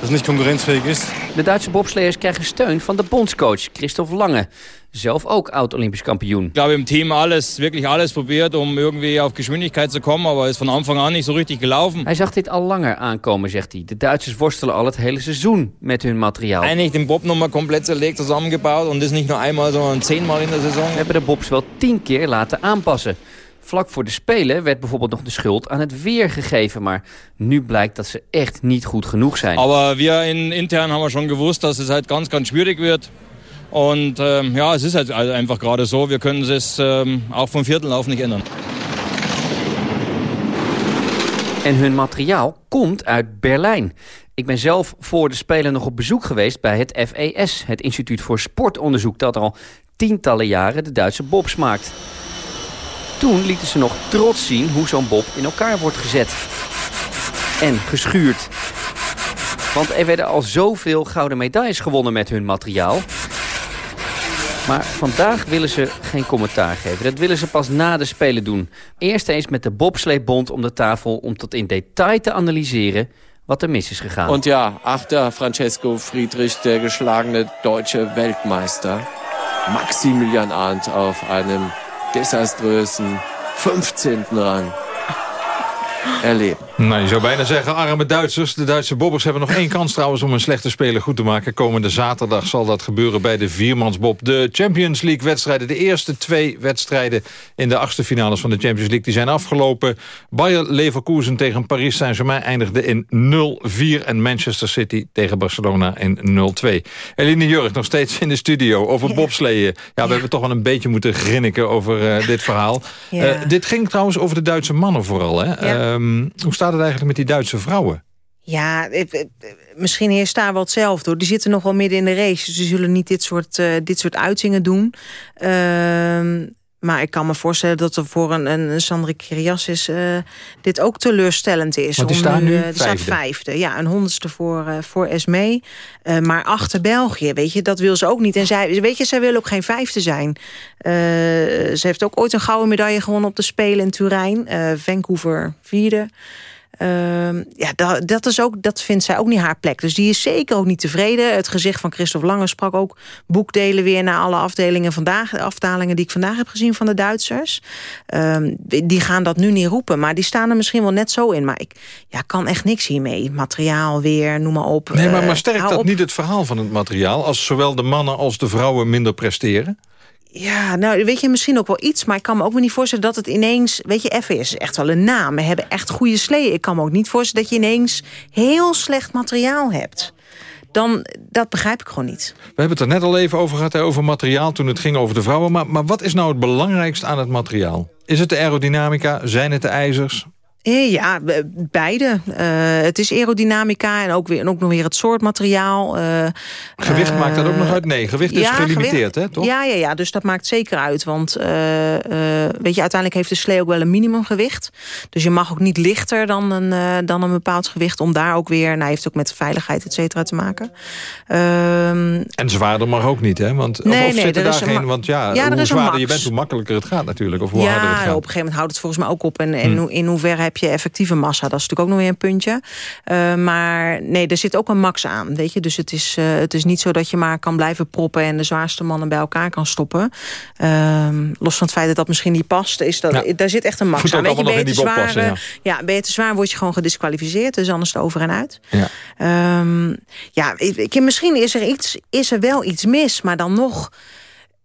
das nicht konkurrenzfähig ist. De Duitse bobsleiers krijgen steun van de bondscoach Christoph Lange. Zelf ook oud-Olympisch kampioen. Ich glaube, im Team alles, wirklich alles probiert, um irgendwie auf Geschwindigkeit zu kommen, aber ist von Anfang an nicht so richtig gelaufen. Hij zag dit al langer aankomen, zegt hij. De Duitsers worstelen al het hele seizoen met hun materiaal. Eigentlich den Bob nochmal komplett zerlegt, zusammengebaut und das nicht nur einmal, sondern zehnmal in der Saison. We hebben de bobs wel tien keer laten aanpassen. Vlak voor de Spelen werd bijvoorbeeld nog de schuld aan het weer gegeven. Maar nu blijkt dat ze echt niet goed genoeg zijn. Aber wir in, intern wir schon gewusst, dass es halt ganz, ganz schwierig wird. Und ähm, ja, es ist halt einfach gerade so. Wir können es ähm, auch vom Viertellauf nicht ändern. En hun materiaal komt uit Berlijn. Ik ben zelf voor de Spelen nog op bezoek geweest bij het FES... het Instituut voor Sportonderzoek dat al tientallen jaren de Duitse bobs maakt. Toen lieten ze nog trots zien hoe zo'n bob in elkaar wordt gezet. En geschuurd. Want er werden al zoveel gouden medailles gewonnen met hun materiaal. Maar vandaag willen ze geen commentaar geven. Dat willen ze pas na de Spelen doen. Eerst eens met de bobsleebond om de tafel... om tot in detail te analyseren wat er mis is gegaan. Und ja, achter Francesco Friedrich, der geschlagene deutsche Weltmeister. Maximilian Arndt auf einem desaströsen 15. Rang erleben. Nou, je zou bijna zeggen, arme Duitsers. De Duitse bobbers hebben nog één kans trouwens om een slechte speler goed te maken. Komende zaterdag zal dat gebeuren bij de viermansbob. De Champions League wedstrijden, de eerste twee wedstrijden... in de achtste finales van de Champions League, die zijn afgelopen. Bayer Leverkusen tegen Paris Saint-Germain eindigde in 0-4... en Manchester City tegen Barcelona in 0-2. Eline Jurg nog steeds in de studio over bobsleeën. Ja, we hebben toch wel een beetje moeten grinniken over uh, dit verhaal. Ja. Uh, dit ging trouwens over de Duitse mannen vooral. Hè? Ja. Um, hoe staat het eigenlijk met die Duitse vrouwen? Ja, het, het, misschien heerst daar wel hetzelfde. Hoor. Die zitten nog wel midden in de race. Dus ze zullen niet dit soort, uh, dit soort uitingen doen. Uh, maar ik kan me voorstellen dat er voor een, een Sandra Kiriassis uh, dit ook teleurstellend is. Want die staan nu, nu vijfde. staat vijfde. Ja, een honderdste voor, voor Esmee. Uh, maar achter België, weet je, dat wil ze ook niet. En zij, weet je, zij wil ook geen vijfde zijn. ze heeft ook ooit een gouden medaille gewonnen op de Spelen in Turijn. Vancouver vierde. Uh, ja, dat, dat, is ook, dat vindt zij ook niet haar plek. Dus die is zeker ook niet tevreden. Het gezicht van Christophe Lange sprak ook boekdelen weer... naar alle afdelingen vandaag, afdalingen die ik vandaag heb gezien van de Duitsers. Uh, die gaan dat nu niet roepen, maar die staan er misschien wel net zo in. Maar ik ja, kan echt niks hiermee. Materiaal weer, noem maar op. Nee, maar, maar sterkt uh, dat op. niet het verhaal van het materiaal... als zowel de mannen als de vrouwen minder presteren? Ja, nou weet je, misschien ook wel iets. Maar ik kan me ook niet voorstellen dat het ineens... Weet je, Effe is echt wel een naam. We hebben echt goede sleeën. Ik kan me ook niet voorstellen dat je ineens heel slecht materiaal hebt. Dan, dat begrijp ik gewoon niet. We hebben het er net al even over gehad, over materiaal... toen het ging over de vrouwen. Maar, maar wat is nou het belangrijkste aan het materiaal? Is het de aerodynamica? Zijn het de ijzers? Ja, beide. Uh, het is aerodynamica en ook, weer, en ook nog weer het soort materiaal. Uh, gewicht uh, maakt dat ook nog uit? Nee, gewicht is gelimiteerd, gewicht, hè, toch? Ja, ja, ja, dus dat maakt zeker uit. Want weet je, uiteindelijk heeft de slee ook wel een minimumgewicht. Dus je mag ook niet lichter dan een, dan een bepaald gewicht... om daar ook weer, nou, heeft ook met veiligheid, et cetera, te maken. Ehm, en zwaarder mag ook niet, hè? Want, nee, of, of nee, zit er daar geen... Een, want ja, ja hoe zwaarder je bent, hoe makkelijker het gaat natuurlijk. Of hoe ja, harder het gaat. op een gegeven moment houdt het volgens mij ook op. En, en hmm. in hoeverre heb je effectieve massa? Dat is natuurlijk ook nog weer een puntje. Uh, maar nee, er zit ook een max aan, weet je. Dus het is, uh, het is niet zo dat je maar kan blijven proppen... en de zwaarste mannen bij elkaar kan stoppen. Uh, los van het feit dat dat misschien niet past, is dat, ja. daar zit echt een max Voet aan. Weet je, ben je, te zwaar, passen, ja. ja. ben je te zwaar, word je gewoon gedisqualificeerd. Dus anders het over en uit. Ja, um, ja ik, misschien is er, iets, is er wel iets mis, maar dan nog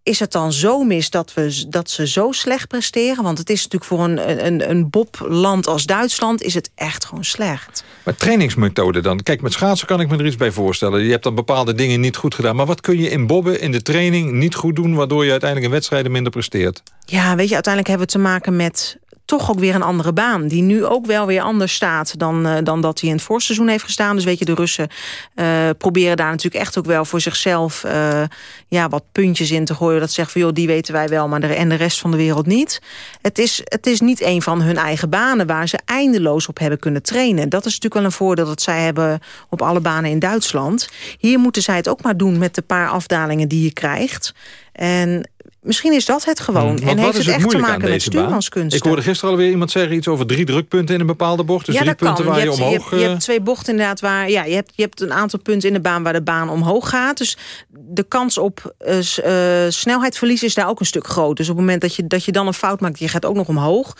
is het dan zo mis dat, we, dat ze zo slecht presteren? Want het is natuurlijk voor een, een, een bobland als Duitsland... is het echt gewoon slecht. Maar trainingsmethode dan? Kijk, met schaatsen kan ik me er iets bij voorstellen. Je hebt dan bepaalde dingen niet goed gedaan. Maar wat kun je in bobben, in de training, niet goed doen... waardoor je uiteindelijk in wedstrijden minder presteert? Ja, weet je, uiteindelijk hebben we te maken met toch ook weer een andere baan. Die nu ook wel weer anders staat dan, uh, dan dat hij in het voorseizoen heeft gestaan. Dus weet je, de Russen uh, proberen daar natuurlijk echt ook wel voor zichzelf... Uh, ja, wat puntjes in te gooien. Dat zegt van, joh, die weten wij wel, maar de, en de rest van de wereld niet. Het is, het is niet een van hun eigen banen waar ze eindeloos op hebben kunnen trainen. Dat is natuurlijk wel een voordeel dat zij hebben op alle banen in Duitsland. Hier moeten zij het ook maar doen met de paar afdalingen die je krijgt. En Misschien is dat het gewoon. Hmm, en heeft het, echt te maken met stuurmanskunsten. Ik hoorde gisteren alweer iemand zeggen iets over drie drukpunten in een bepaalde bocht. Dus ja, drie punten kan. waar je, je, hebt, omhoog... je, hebt, je eh, hebt twee bochten inderdaad waar... Ja, je hebt, je hebt een aantal punten in de baan waar de baan omhoog gaat. Dus de kans op uh, uh, snelheidsverlies is daar ook een stuk groot. Dus op het moment dat je, dat je dan een fout maakt... je gaat ook nog omhoog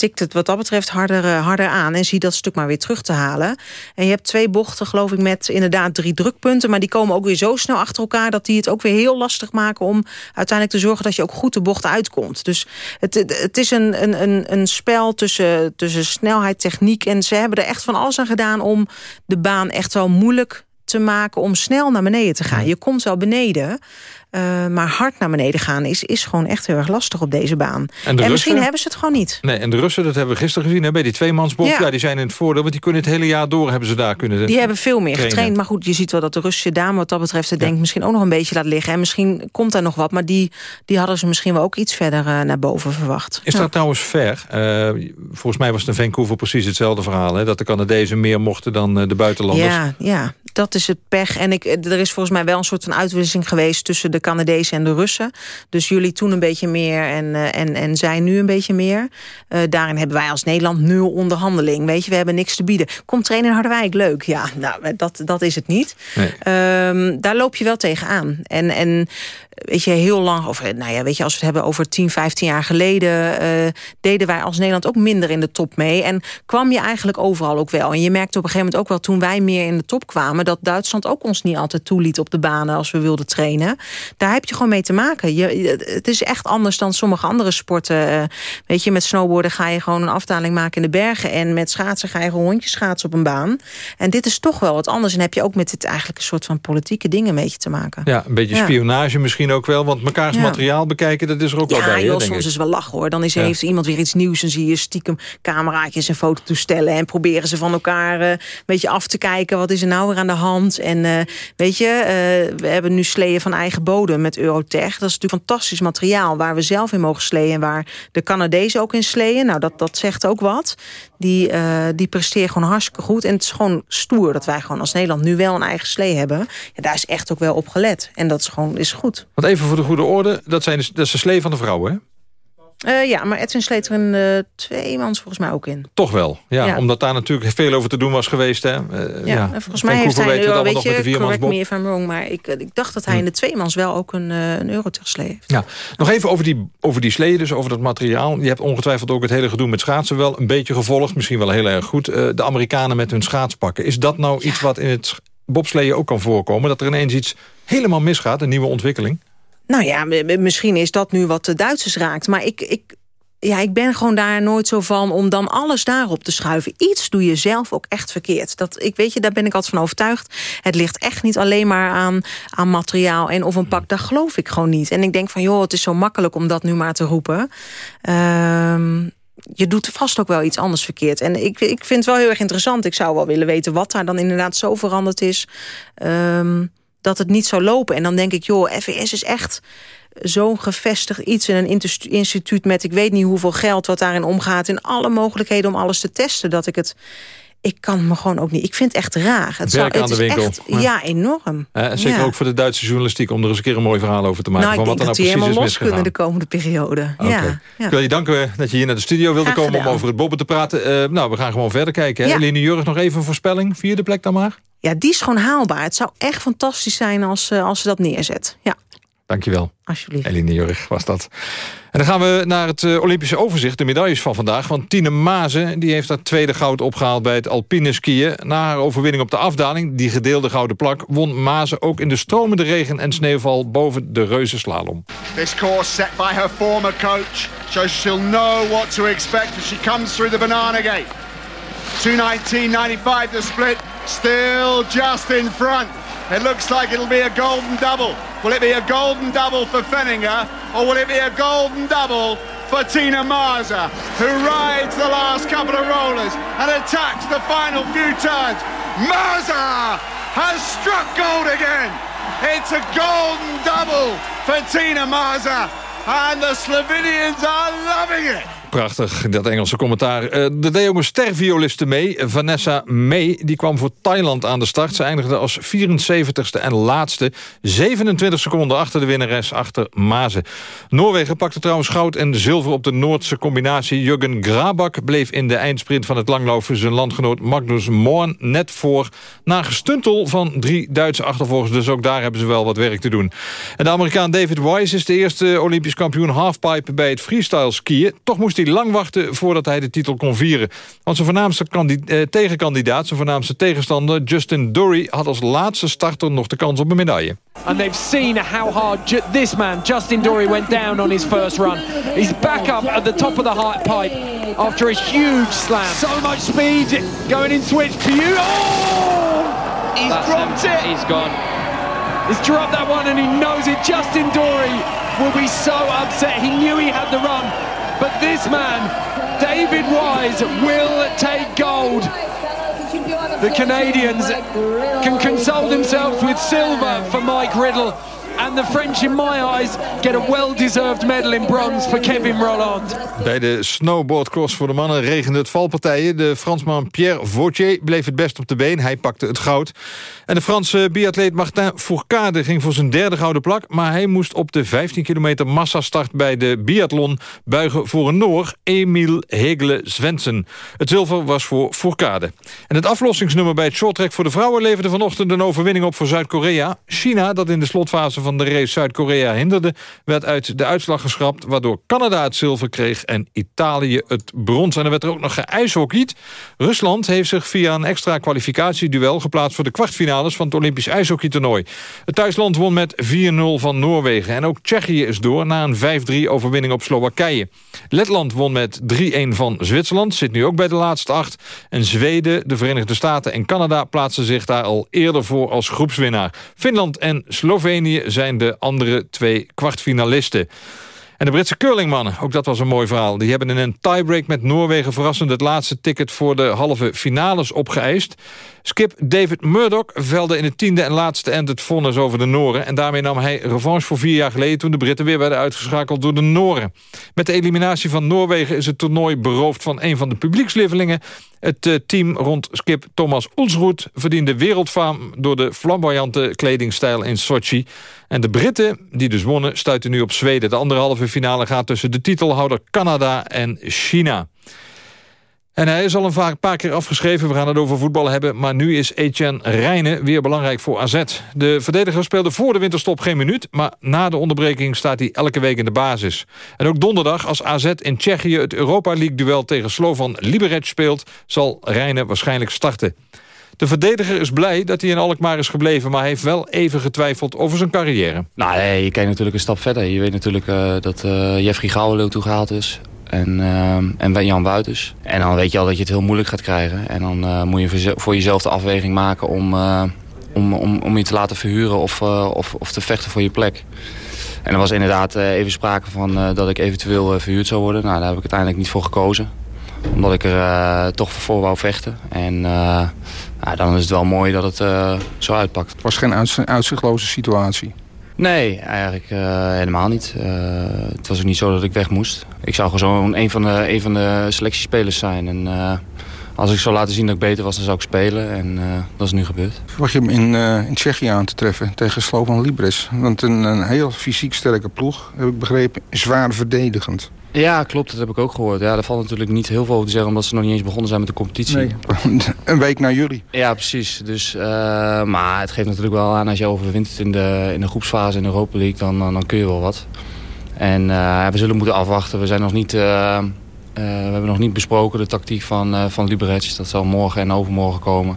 tikt het wat dat betreft harder, uh, harder aan... en zie dat stuk maar weer terug te halen. En je hebt twee bochten, geloof ik, met inderdaad drie drukpunten... maar die komen ook weer zo snel achter elkaar... dat die het ook weer heel lastig maken om uiteindelijk te zorgen... dat je ook goed de bocht uitkomt. Dus het, het is een, een, een, een spel tussen, tussen snelheid, techniek... en ze hebben er echt van alles aan gedaan om de baan echt wel moeilijk te maken om snel naar beneden te gaan. Je komt wel beneden, uh, maar hard naar beneden gaan is, is gewoon echt heel erg lastig op deze baan. En, en misschien hebben ze het gewoon niet. Nee, en de Russen, dat hebben we gisteren gezien hè, bij die tweemansbocht. Ja. ja, die zijn in het voordeel, want die kunnen het hele jaar door hebben ze daar kunnen Die hebben veel meer trainen. getraind, maar goed, je ziet wel dat de Russische dame wat dat betreft... het ja. denk misschien ook nog een beetje laat liggen. En misschien komt daar nog wat, maar die, die hadden ze misschien wel ook iets verder uh, naar boven verwacht. Is ja. dat trouwens ver? Uh, volgens mij was het in Vancouver precies hetzelfde verhaal. Hè? Dat de Canadezen meer mochten dan de buitenlanders. Ja, ja, dat is het pech. En ik, er is volgens mij wel een soort van uitwisseling geweest... tussen de Canadezen en de Russen. Dus jullie toen een beetje meer en, uh, en, en zij nu een beetje meer. Uh, daarin hebben wij als Nederland nul onderhandeling. Weet je, we hebben niks te bieden. Komt trainen in Harderwijk, leuk. Ja, nou, dat, dat is het niet. Nee. Um, daar loop je wel tegenaan. En, en weet je, heel lang... Of, nou ja, weet je, als we het hebben over 10, 15 jaar geleden... Uh, deden wij als Nederland ook minder in de top mee. En kwam je eigenlijk overal ook wel. En je merkte op een gegeven moment ook wel... toen wij meer in de top kwamen... dat Duitsland ook ons niet altijd toeliet op de banen... als we wilden trainen. Daar heb je gewoon mee te maken. Je, het is echt anders dan sommige andere sporten. Uh, weet je, met snowboarden ga je gewoon een afdaling maken in de bergen... en met schaatsen ga je gewoon rondjes schaatsen op een baan. En dit is toch wel wat anders. En heb je ook met dit eigenlijk een soort van politieke dingen een beetje te maken. Ja, een beetje ja. spionage misschien ook wel. Want mekaars ja. materiaal bekijken, dat is er ook ja, wel bij. Ja, soms is wel lachen hoor. Dan is, ja. heeft iemand weer iets nieuws en zie je stiekem cameraatjes en fototoestellen... en proberen ze van elkaar uh, een beetje af te kijken. Wat is er nou weer aan de hand? En uh, weet je, uh, we hebben nu sleeën van eigen bodem met Eurotech. Dat is natuurlijk fantastisch materiaal waar we zelf in mogen sleeën... en waar de Canadezen ook in sleeën. Nou, dat, dat zegt ook wat. Die, die presteren gewoon hartstikke goed. En het is gewoon stoer dat wij gewoon als Nederland nu wel een eigen slee hebben. Ja, daar is echt ook wel op gelet. En dat is gewoon is goed. Want even voor de goede orde, dat, zijn dat is de slee van de vrouwen, hè? Uh, ja, maar Edwin sleet er een uh, tweemans volgens mij ook in. Toch wel, ja, ja, Omdat daar natuurlijk veel over te doen was geweest. Hè? Uh, ja, ja. volgens mij heeft hij een euro, weet je, correct me if I'm wrong... maar ik, ik dacht dat hij in de tweemans wel ook een, een euro terugslee heeft. Ja. Nog even over die, over die sleeën, dus over dat materiaal. Je hebt ongetwijfeld ook het hele gedoe met schaatsen wel een beetje gevolgd. Misschien wel heel erg goed. de Amerikanen met hun schaatspakken. Is dat nou iets wat in het bobsleeën ook kan voorkomen? Dat er ineens iets helemaal misgaat, een nieuwe ontwikkeling? Nou ja, misschien is dat nu wat de Duitsers raakt. Maar ik, ik, ja, ik ben gewoon daar nooit zo van om dan alles daarop te schuiven. Iets doe je zelf ook echt verkeerd. Dat, ik weet je, daar ben ik altijd van overtuigd. Het ligt echt niet alleen maar aan, aan materiaal en of een pak. Daar geloof ik gewoon niet. En ik denk van, joh, het is zo makkelijk om dat nu maar te roepen. Um, je doet vast ook wel iets anders verkeerd. En ik, ik vind het wel heel erg interessant. Ik zou wel willen weten wat daar dan inderdaad zo veranderd is... Um, dat het niet zou lopen. En dan denk ik, joh, FVS is echt zo'n gevestigd iets... in een instituut met ik weet niet hoeveel geld wat daarin omgaat... en alle mogelijkheden om alles te testen, dat ik het... Ik kan me gewoon ook niet. Ik vind het echt raar. Het, zou, het aan de winkel. Echt, ja. ja, enorm. Eh, zeker ja. ook voor de Duitse journalistiek... om er eens een keer een mooi verhaal over te maken. Nou, van wat er nou precies is los misgegaan. kunnen de komende periode. Okay. Ja. Ik wil je danken dat je hier naar de studio wilde komen... om over het bobben te praten. Uh, nou, we gaan gewoon verder kijken. Hè? Eline Jurg, nog even een voorspelling. Vierde plek dan maar. Ja, die is gewoon haalbaar. Het zou echt fantastisch zijn als, uh, als ze dat neerzet. Ja, Dankjewel. alsjeblieft. Eline Jurg was dat. En dan gaan we naar het uh, Olympische overzicht, de medailles van vandaag. Want Tine Mazen die heeft dat tweede goud opgehaald bij het alpine skiën. Na haar overwinning op de afdaling, die gedeelde gouden plak... won Mazen ook in de stromende regen en sneeuwval boven de reuzenslalom. This course set by her former coach shows she'll know what to expect as she comes through the banana gate. 219.95 the split, still just in front. It looks like it'll be a golden double. Will it be a golden double for Fenninger or will it be a golden double for Tina Marza, who rides the last couple of rollers and attacks the final few turns? Marza has struck gold again. It's a golden double for Tina Marza and the Slovenians are loving it. Prachtig, dat Engelse commentaar. Uh, er deed ook een mee, Vanessa May. Die kwam voor Thailand aan de start. Ze eindigde als 74ste en laatste. 27 seconden achter de winnares, achter Mazen. Noorwegen pakte trouwens goud en zilver op de Noordse combinatie. Jurgen Grabak bleef in de eindsprint van het langlopen... zijn landgenoot Magnus Moorn net voor. Na gestuntel van drie Duitse achtervolgers. Dus ook daar hebben ze wel wat werk te doen. En de Amerikaan David Wise is de eerste Olympisch kampioen halfpipe bij het freestyle skiën. Toch moest hij lang wachten voordat hij de titel kon vieren. Want zijn voornaamste eh, tegenkandidaat, zijn voornaamste tegenstander... Justin Dury had als laatste starter nog de kans op een medaille. And they've seen how hard this man, Justin Dury, went down on his first run. He's back up at the top of the half pipe after a huge slam. So much speed going in switch to you. Oh! He's That's dropped him. it. He's gone. He's dropped that one and he knows it. Justin Dory will be so upset. He knew he had the run. But this man, David Wise, will take gold. The Canadians can console themselves with silver for Mike Riddle. And the French, in my eyes, get a well-deserved medal in bronze for Kevin Roland. Bij de snowboardcross voor de mannen regende het valpartijen. De Fransman Pierre Vautier bleef het best op de been. Hij pakte het goud. En de Franse biatleet Martin Fourcade ging voor zijn derde gouden plak... maar hij moest op de 15 kilometer massastart bij de biathlon... buigen voor een Noor, Emil Hegle Svensen. Het zilver was voor Fourcade. En het aflossingsnummer bij het shorttrack voor de vrouwen... leverde vanochtend een overwinning op voor Zuid-Korea. China, dat in de slotfase van de race Zuid-Korea hinderde... werd uit de uitslag geschrapt, waardoor Canada het zilver kreeg... en Italië het brons. En er werd er ook nog geijshockeyd. Rusland heeft zich via een extra kwalificatieduel geplaatst... voor de kwartfinale van het Olympisch ijshockeytoernooi. Het thuisland won met 4-0 van Noorwegen. En ook Tsjechië is door na een 5-3 overwinning op Slowakije. Letland won met 3-1 van Zwitserland, zit nu ook bij de laatste acht. En Zweden, de Verenigde Staten en Canada plaatsen zich daar al eerder voor als groepswinnaar. Finland en Slovenië zijn de andere twee kwartfinalisten. En de Britse curlingmannen, ook dat was een mooi verhaal. Die hebben in een tiebreak met Noorwegen verrassend het laatste ticket voor de halve finales opgeëist. Skip David Murdoch velde in het tiende en laatste end het vonnis over de Noren. En daarmee nam hij revanche voor vier jaar geleden... toen de Britten weer werden uitgeschakeld door de Noren. Met de eliminatie van Noorwegen is het toernooi beroofd van een van de publiekslievelingen. Het eh, team rond Skip Thomas Ulsroet verdiende wereldfaam... door de flamboyante kledingstijl in Sochi. En de Britten, die dus wonnen, stuiten nu op Zweden. De andere halve finale gaat tussen de titelhouder Canada en China. En hij is al een paar keer afgeschreven, we gaan het over voetbal hebben... maar nu is Etienne Rijnen weer belangrijk voor AZ. De verdediger speelde voor de winterstop geen minuut... maar na de onderbreking staat hij elke week in de basis. En ook donderdag, als AZ in Tsjechië het Europa League-duel... tegen Slovan Liberec speelt, zal Rijnen waarschijnlijk starten. De verdediger is blij dat hij in Alkmaar is gebleven... maar heeft wel even getwijfeld over zijn carrière. Nou, nee, je kijkt natuurlijk een stap verder. Je weet natuurlijk uh, dat uh, Jeffrey Gouwenleeuw toegehaald is en, uh, en Jan Buitens. En dan weet je al dat je het heel moeilijk gaat krijgen. En dan uh, moet je voor jezelf de afweging maken om, uh, om, om, om je te laten verhuren of, of, of te vechten voor je plek. En er was inderdaad even sprake van dat ik eventueel verhuurd zou worden. Nou, daar heb ik uiteindelijk niet voor gekozen. Omdat ik er toch voor wou vechten. En dan is het wel mooi dat het zo uitpakt. Het was geen uitzichtloze situatie? Nee, eigenlijk uh, helemaal niet. Uh, het was ook niet zo dat ik weg moest. Ik zou gewoon een van de, een van de selectiespelers zijn. En uh, als ik zou laten zien dat ik beter was, dan zou ik spelen. En dat is nu gebeurd. Verwacht je hem in, in Tsjechië aan te treffen tegen Slovan Libres? Want een, een heel fysiek sterke ploeg, heb ik begrepen, zwaar verdedigend. Ja, klopt. Dat heb ik ook gehoord. Ja, daar valt natuurlijk niet heel veel over te zeggen... omdat ze nog niet eens begonnen zijn met de competitie. Nee, een week na jullie. Ja, precies. Dus, uh, maar het geeft natuurlijk wel aan... als je overwint in de, in de groepsfase in de Europa League... dan, dan kun je wel wat. En uh, we zullen moeten afwachten. We, zijn nog niet, uh, we hebben nog niet besproken de tactiek van, van Liberec. Dat zal morgen en overmorgen komen.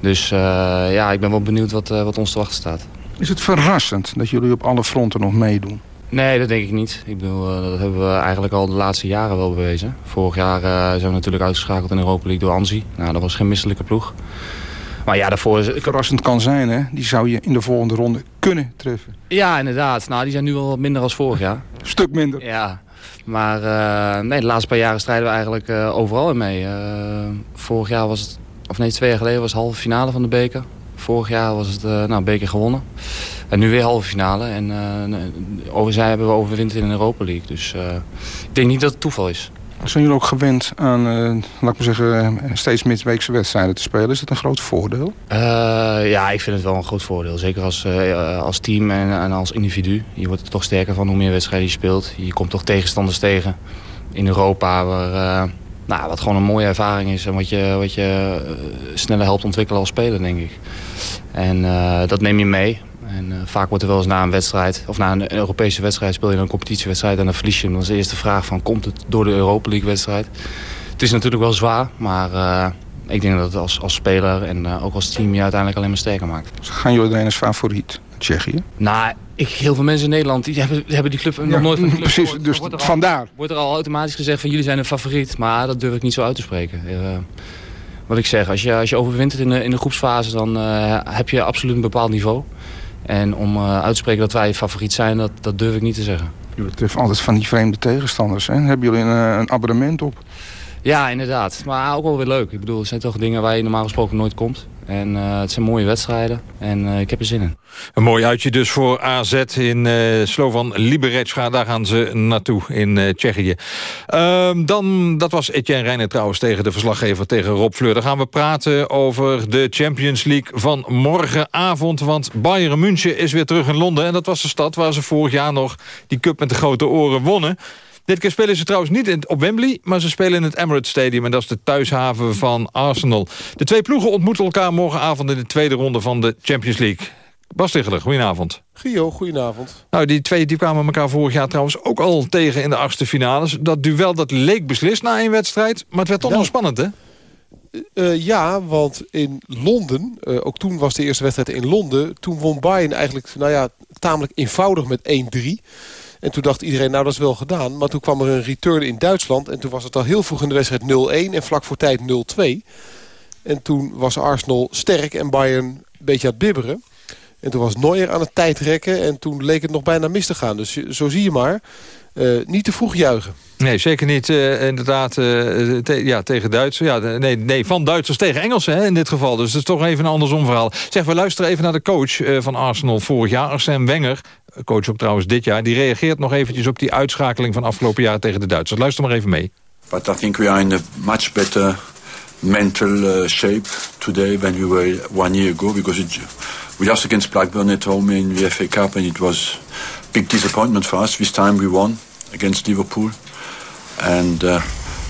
Dus ja, ik ben wel benieuwd wat, wat ons te wachten staat. Is het verrassend dat jullie op alle fronten nog meedoen? Nee, dat denk ik niet. Ik bedoel, eh, dat hebben we eigenlijk al de laatste jaren wel bewezen. Vorig jaar uh, zijn we natuurlijk uitgeschakeld in de Europa League door Anzi. Nou, dat was geen misselijke ploeg. Maar ja, daarvoor... Is... Verrassend kan zijn, hè? Die zou je in de volgende ronde kunnen treffen. Ja, inderdaad. Nou, die zijn nu wel wat minder als vorig jaar. Stuk minder. Ja. Maar uh, nee, de laatste paar jaren strijden we eigenlijk uh, overal in mee. vorig jaar was het... Of nee, twee jaar geleden was het halve finale van de beker. Vorig jaar was het nou, beker gewonnen. En nu weer halve finale. En uh, over zij hebben we overwinterd in de Europa League. Dus uh, ik denk niet dat het toeval is. Zijn jullie ook gewend aan, laat ik maar zeggen, steeds midweekse wedstrijden te spelen? Is dat een groot voordeel? Ja, ik vind het wel een groot voordeel. Zeker als, als team en, en, als individu. Je wordt er toch sterker van hoe meer wedstrijden je speelt. Je komt toch tegenstanders tegen in Europa... Waar, nou, wat gewoon een mooie ervaring is en wat je, wat je sneller helpt ontwikkelen als speler, denk ik. En dat neem je mee. En uh, vaak wordt er wel eens na een wedstrijd, of na een Europese wedstrijd, speel je een competitiewedstrijd en dan verlies je hem. Dan is de eerste vraag van, komt het door de Europa League wedstrijd? Het is natuurlijk wel zwaar, maar uh, ik denk dat het als, als speler en ook als team je uiteindelijk alleen maar sterker maakt. Gaan jullie als favoriet, Tsjechië? Nou, ik, heel veel mensen in Nederland die hebben, hebben die club nog nooit van club Precies, gehoord. dus wordt er vandaar. Al, wordt er al automatisch gezegd van jullie zijn een favoriet, maar dat durf ik niet zo uit te spreken. wat ik zeg, als je, als je overwintert in de, in de groepsfase, dan heb je absoluut een bepaald niveau. En om uh, uit te spreken dat wij favoriet zijn, dat, dat durf ik niet te zeggen. Jullie hebben altijd van die vreemde tegenstanders. Hè? Hebben jullie een, een abonnement op? Ja, inderdaad. Maar ook wel weer leuk. Ik bedoel, het zijn toch dingen waar je normaal gesproken nooit komt. En uh, het zijn mooie wedstrijden en uh, ik heb er zin in. Een mooi uitje dus voor AZ in uh, Slovan Liberec. Daar gaan ze naartoe in Tsjechië. Ehm, dan, dat was Etienne Reijnen trouwens tegen de verslaggever, tegen Rob Fleur. Dan gaan we praten over de Champions League van morgenavond. Want Bayern München is weer terug in Londen. En dat was de stad waar ze vorig jaar nog die cup met de grote oren wonnen. Dit keer spelen ze trouwens niet op Wembley, maar ze spelen in het Emirates Stadium. En dat is de thuishaven van Arsenal. De twee ploegen ontmoeten elkaar morgenavond in de tweede ronde van de Champions League. Bas Ticheler, goedenavond. Gio, goedenavond. Nou, die twee die kwamen elkaar vorig jaar trouwens ook al tegen in de achtste finales. Dat duel dat leek beslist na één wedstrijd, maar het werd toch nog spannend, hè? Uh, ja, want in Londen, uh, ook toen was de eerste wedstrijd in Londen... toen won Bayern eigenlijk nou ja, tamelijk eenvoudig met 1-3... En toen dacht iedereen, nou dat is wel gedaan. Maar toen kwam er een return in Duitsland. En toen was het al heel vroeg in de wedstrijd 0-1 en vlak voor tijd 0-2. En toen was Arsenal sterk en Bayern een beetje aan het bibberen. En toen was Neuer aan het tijdrekken en toen leek het nog bijna mis te gaan. Dus zo zie je maar, uh, niet te vroeg juichen. Nee, zeker niet. Uh, inderdaad, uh, te, ja, tegen Duitsers. Ja, nee, nee, van Duitsers tegen Engelsen hè, in dit geval. Dus dat is toch even een andersom verhaal. Zeg, we luisteren even naar de coach uh, van Arsenal vorig jaar, Arsène Wenger. Coach ook trouwens dit jaar. Die reageert nog eventjes op die uitschakeling van afgelopen jaar tegen de Duitsers. Luister maar even mee. But I think we are in a much better mental shape today than we were one year ago. Because it, we lost against Blackburn at home in the FA Cup. And it was a big disappointment for us. This time we won against Liverpool. And uh,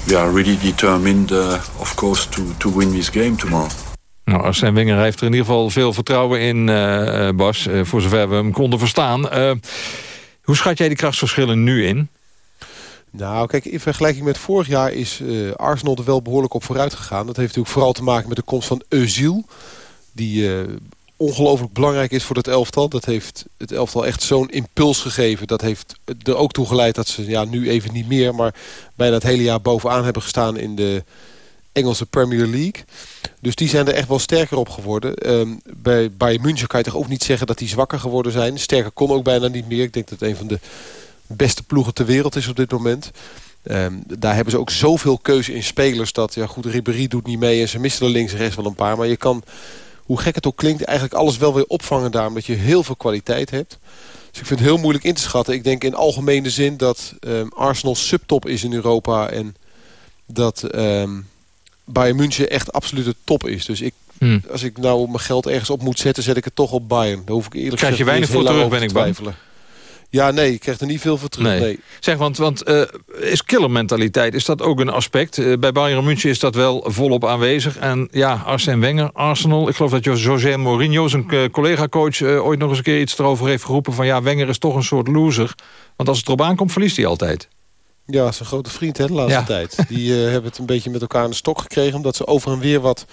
we are really determined, uh, of course, to, to win this game tomorrow. Nou, Arsène Wenger heeft er in ieder geval veel vertrouwen in, uh, Bas. Uh, voor zover we hem konden verstaan. Uh, hoe schat jij die krachtsverschillen nu in? Nou, kijk, in vergelijking met vorig jaar is Arsenal er wel behoorlijk op vooruit gegaan. Dat heeft natuurlijk vooral te maken met de komst van Özil. Die ongelooflijk belangrijk is voor het elftal. Dat heeft het elftal echt zo'n impuls gegeven. Dat heeft er ook toe geleid dat ze ja, nu even niet meer... maar bijna het hele jaar bovenaan hebben gestaan in de Engelse Premier League. Dus die zijn er echt wel sterker op geworden. Um, bij Bayern München kan je toch ook niet zeggen dat die zwakker geworden zijn. Sterker kon ook bijna niet meer. Ik denk dat het een van de beste ploegen ter wereld is op dit moment. Um, daar hebben ze ook zoveel keuze in spelers dat... ja goed, Ribéry doet niet mee en ze missen er links en rechts wel een paar. Maar je kan hoe gek het ook klinkt, eigenlijk alles wel weer opvangen daar. Omdat je heel veel kwaliteit hebt. Dus ik vind het heel moeilijk in te schatten. Ik denk in algemene zin dat um, Arsenal subtop is in Europa. En dat um, Bayern München echt absolute top is. Dus ik, hmm. als ik nou mijn geld ergens op moet zetten, zet ik het toch op Bayern. Daar hoef ik eerlijk Krijg je weinig voor terug, ben ik bang. Ja, nee, ik krijg er niet veel voor terug. Nee. Zeg, want, want uh, is killermentaliteit, is dat ook een aspect? Uh, bij Bayern München is dat wel volop aanwezig. En ja, Arsène Wenger, Arsenal. Ik geloof dat José Mourinho, zijn uh, collega-coach... ooit nog eens een keer iets erover heeft geroepen van... ja, Wenger is toch een soort loser. Want als het erop aankomt, verliest hij altijd. Ja, zijn grote vriend hè, de laatste tijd. Die hebben het een beetje met elkaar aan de stok gekregen... omdat ze over en weer wat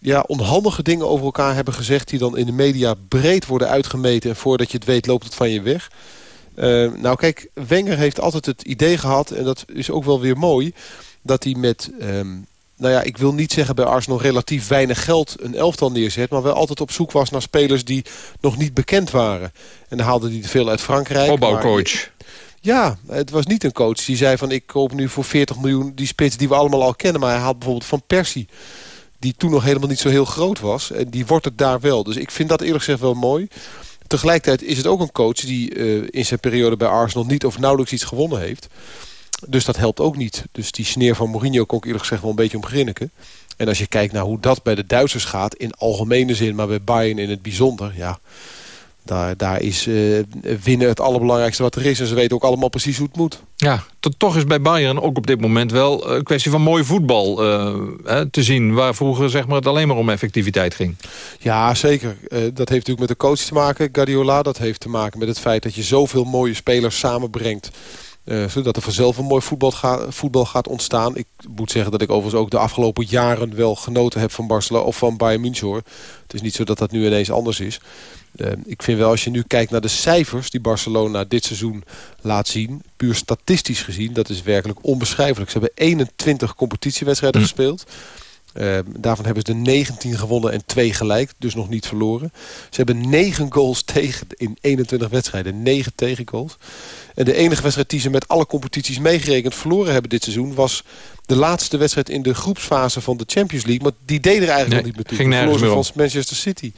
ja, onhandige dingen over elkaar hebben gezegd... die dan in de media breed worden uitgemeten... en voordat je het weet loopt het van je weg. Uh, nou kijk, Wenger heeft altijd het idee gehad... en dat is ook wel weer mooi... dat hij met, um, nou ja, ik wil niet zeggen bij Arsenal... relatief weinig geld een elftal neerzet... maar wel altijd op zoek was naar spelers die nog niet bekend waren. En dan haalde hij veel uit Frankrijk. Opbouwcoach. Ja, het was niet een coach die zei van... ik koop nu voor 40 miljoen die spits die we allemaal al kennen. Maar hij haalt bijvoorbeeld van Persie die toen nog helemaal niet zo heel groot was. En die wordt het daar wel. Dus ik vind dat eerlijk gezegd wel mooi. Tegelijkertijd is het ook een coach die uh, in zijn periode bij Arsenal niet of nauwelijks iets gewonnen heeft. Dus dat helpt ook niet. Dus die sneer van Mourinho kon ik eerlijk gezegd wel een beetje om grinniken. En als je kijkt naar hoe dat bij de Duitsers gaat... in algemene zin, maar bij Bayern in het bijzonder... ja, daar, daar is uh, winnen het allerbelangrijkste wat er is. En ze weten ook allemaal precies hoe het moet. Ja, toch is bij Bayern ook op dit moment wel een kwestie van mooi voetbal uh, te zien. Waar vroeger zeg maar, het alleen maar om effectiviteit ging. Ja, zeker. Uh, dat heeft natuurlijk met de coach te maken, Guardiola. Dat heeft te maken met het feit dat je zoveel mooie spelers samenbrengt. Uh, zodat er vanzelf een mooi voetbal, ga, voetbal, gaat ontstaan. Ik moet zeggen dat ik overigens ook de afgelopen jaren wel genoten heb van Barcelona of van Bayern München. Hoor. Het is niet zo dat dat nu ineens anders is. Uh, ik vind wel als je nu kijkt naar de cijfers die Barcelona dit seizoen laat zien. Puur statistisch gezien, dat is werkelijk onbeschrijfelijk. Ze hebben 21 competitiewedstrijden hm. gespeeld. Uh, daarvan hebben ze de 19 gewonnen en 2 gelijk. Dus nog niet verloren. Ze hebben 9 goals tegen in 21 wedstrijden. 9 tegengoals. En de enige wedstrijd die ze met alle competities meegerekend verloren hebben dit seizoen... was de laatste wedstrijd in de groepsfase van de Champions League. Maar die deden er eigenlijk nee, nog niet meer toe. Verloren van Manchester City.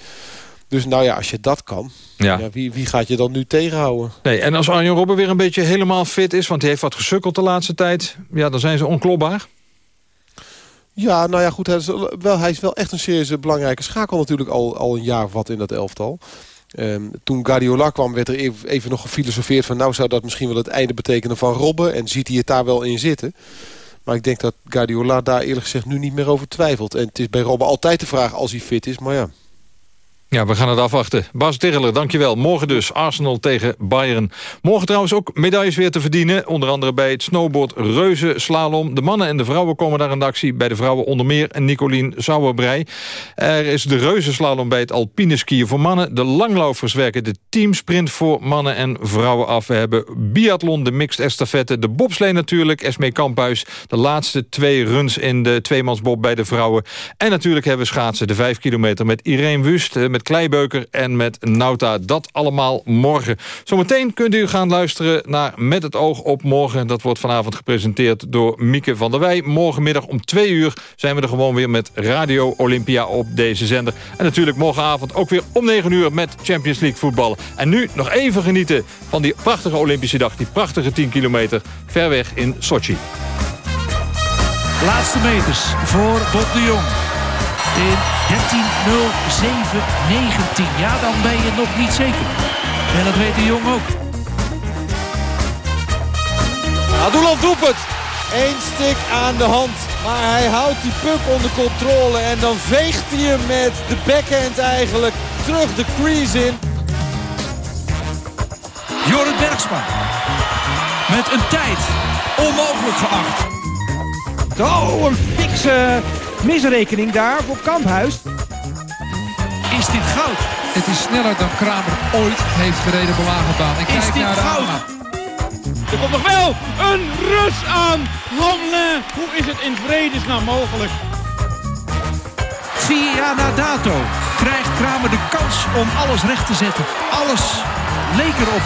Dus nou ja, als je dat kan, ja. ja wie, wie, gaat je dan nu tegenhouden? Nee, en als Arjen Robben weer een beetje helemaal fit is... want hij heeft wat gesukkeld de laatste tijd... ja, dan zijn ze onklopbaar. Ja, nou ja, goed. Hij is wel, hij is wel echt een serieuze belangrijke schakel natuurlijk al, al een jaar of wat in dat elftal. Um, toen Guardiola kwam werd er even nog gefilosofeerd van... nou zou dat misschien wel het einde betekenen van Robben... en ziet hij het daar wel in zitten. Maar ik denk dat Guardiola daar eerlijk gezegd nu niet meer over twijfelt. En het is bij Robben altijd de vraag als hij fit is, maar ja... Ja, we gaan het afwachten. Bas Dirreler, dankjewel. Morgen dus Arsenal tegen Bayern. Morgen trouwens ook medailles weer te verdienen. Onder andere bij het snowboard reuze slalom. De mannen en de vrouwen komen daar in actie. Bij de vrouwen onder meer Nicolien Sauerbrei. Er is de reuze slalom bij het alpine skiën voor mannen. De langlaufers werken de teamsprint voor mannen en vrouwen af. We hebben biathlon, de mixed estafette, de bobslee natuurlijk. Esmee Kamphuis, de laatste twee runs in de tweemansbob bij de vrouwen. En natuurlijk hebben we schaatsen, de vijf kilometer met Irene Wust... met Kleibeuker en met Nauta. Dat allemaal morgen. Zometeen kunt u gaan luisteren naar Met het oog op morgen. Dat wordt vanavond gepresenteerd door Mieke van der Wij. Morgenmiddag om twee uur zijn we er gewoon weer met Radio Olympia op deze zender. En natuurlijk morgenavond ook weer om 9 uur met Champions League voetballen. En nu nog even genieten van die prachtige Olympische dag. Die prachtige 10 kilometer ver weg in Sochi. Laatste meters voor Bob de Jong in 13.07.19. Ja, dan ben je nog niet zeker. En dat weet de Jong ook. Adulov doet het. Eén stik aan de hand. Maar hij houdt die puck onder controle. En dan veegt hij hem met de backhand eigenlijk terug de crease in. Jorrit Bergsma. Met een tijd onmogelijk geacht. Oh, een fikse Misrekening daar voor Kamphuis. Is dit goud? Het is sneller dan Kramer ooit heeft gereden op baan. Ik is dit naar goud? Er komt nog wel een rus aan. Hamlin, hoe is het in vredesnaam mogelijk? Na dato krijgt Kramer de kans om alles recht te zetten. Alles leek erop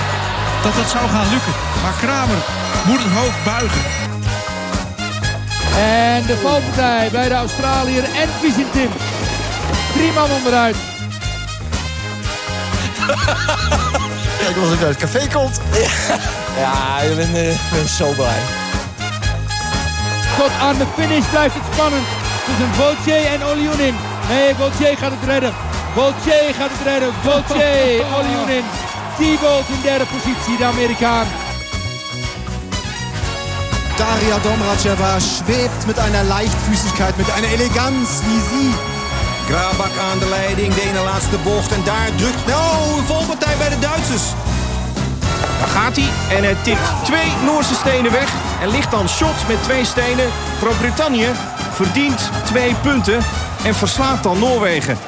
dat het zou gaan lukken. Maar Kramer moet het hoofd buigen. En de valpartij bij de Australiër en Vizintim. Drie man onderuit. Kijk als ik uit het café komt. Ja, ik ben, uh, ben zo blij. Tot aan de finish blijft het spannend. Tussen Vautier en Olionin. Nee, Vautier gaat het redden. Vautier gaat het redden. Vautier, Olionin. Thibault in derde positie, de Amerikaan. Daria Domracheva schwebt mit einer Leichtfüßigkeit, mit einer Eleganz wie sie. Grabak aan de leiding, de ene laatste bocht. En daar drukt... Oh, volpartij bij de Duitsers. Daar gaat hij en hij tikt twee Noorse stenen weg. En ligt dan shot met twee stenen. Groot-Brittannië verdient twee punten en verslaat dan Noorwegen.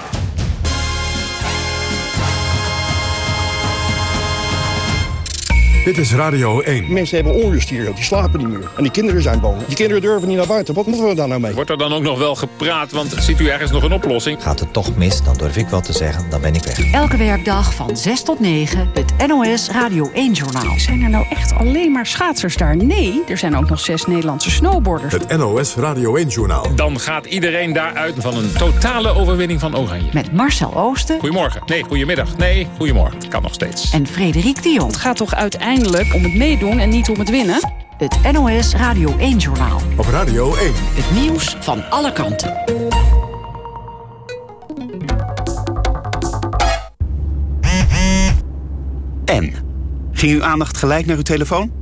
Dit is Radio 1. Mensen hebben onrust hier, die slapen niet meer. En die kinderen zijn bang. Die kinderen durven niet naar buiten. Wat moeten we daar nou mee? Wordt er dan ook nog wel gepraat, want ziet u ergens nog een oplossing? Gaat het toch mis, dan durf ik wel te zeggen, dan ben ik weg. Elke werkdag van 6 tot 9, het NOS Radio 1-journaal. Zijn er nou echt alleen maar schaatsers daar? Nee, er zijn ook nog zes Nederlandse snowboarders. Het NOS Radio 1-journaal. Dan gaat iedereen daaruit van een totale overwinning van Oranje. Met Marcel Oosten. Goedemorgen. Nee, goedemiddag. Nee, goedemorgen. Kan nog steeds. En Frederik Dion. Het gaat toch uiteindelijk om het meedoen en niet om het winnen? het NOS Radio 1-journaal. Op Radio 1. Het nieuws van alle kanten. En? Ging uw aandacht gelijk naar uw telefoon?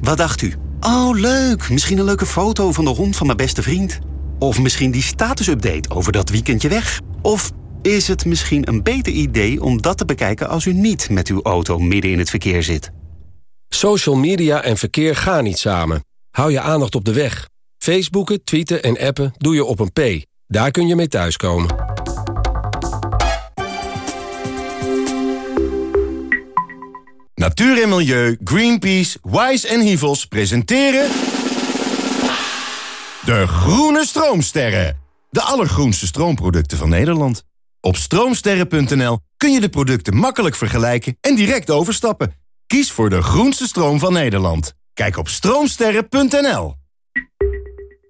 Wat dacht u? Oh, leuk. Misschien een leuke foto van de hond van mijn beste vriend. Of misschien die statusupdate over dat weekendje weg. Of is het misschien een beter idee om dat te bekijken als u niet met uw auto midden in het verkeer zit? Social media en verkeer gaan niet samen. Hou je aandacht op de weg. Facebooken, tweeten en appen doe je op een P. Daar kun je mee thuiskomen. Natuur en Milieu, Greenpeace, Wise en Hivels presenteren... De Groene Stroomsterren. De allergroenste stroomproducten van Nederland. Op stroomsterren.nl kun je de producten makkelijk vergelijken en direct overstappen. Kies voor de groenste stroom van Nederland. Kijk op stroomsterren.nl.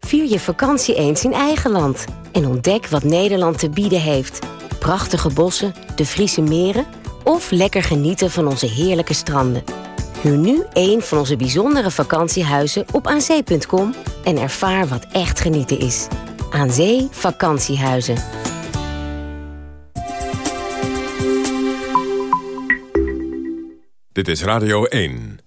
Vier je vakantie eens in eigen land. En ontdek wat Nederland te bieden heeft. Prachtige bossen, de Friese meren... of lekker genieten van onze heerlijke stranden. Huur nu een van onze bijzondere vakantiehuizen op aanzee.com... en ervaar wat echt genieten is. Aan Zee Vakantiehuizen. Dit is Radio 1.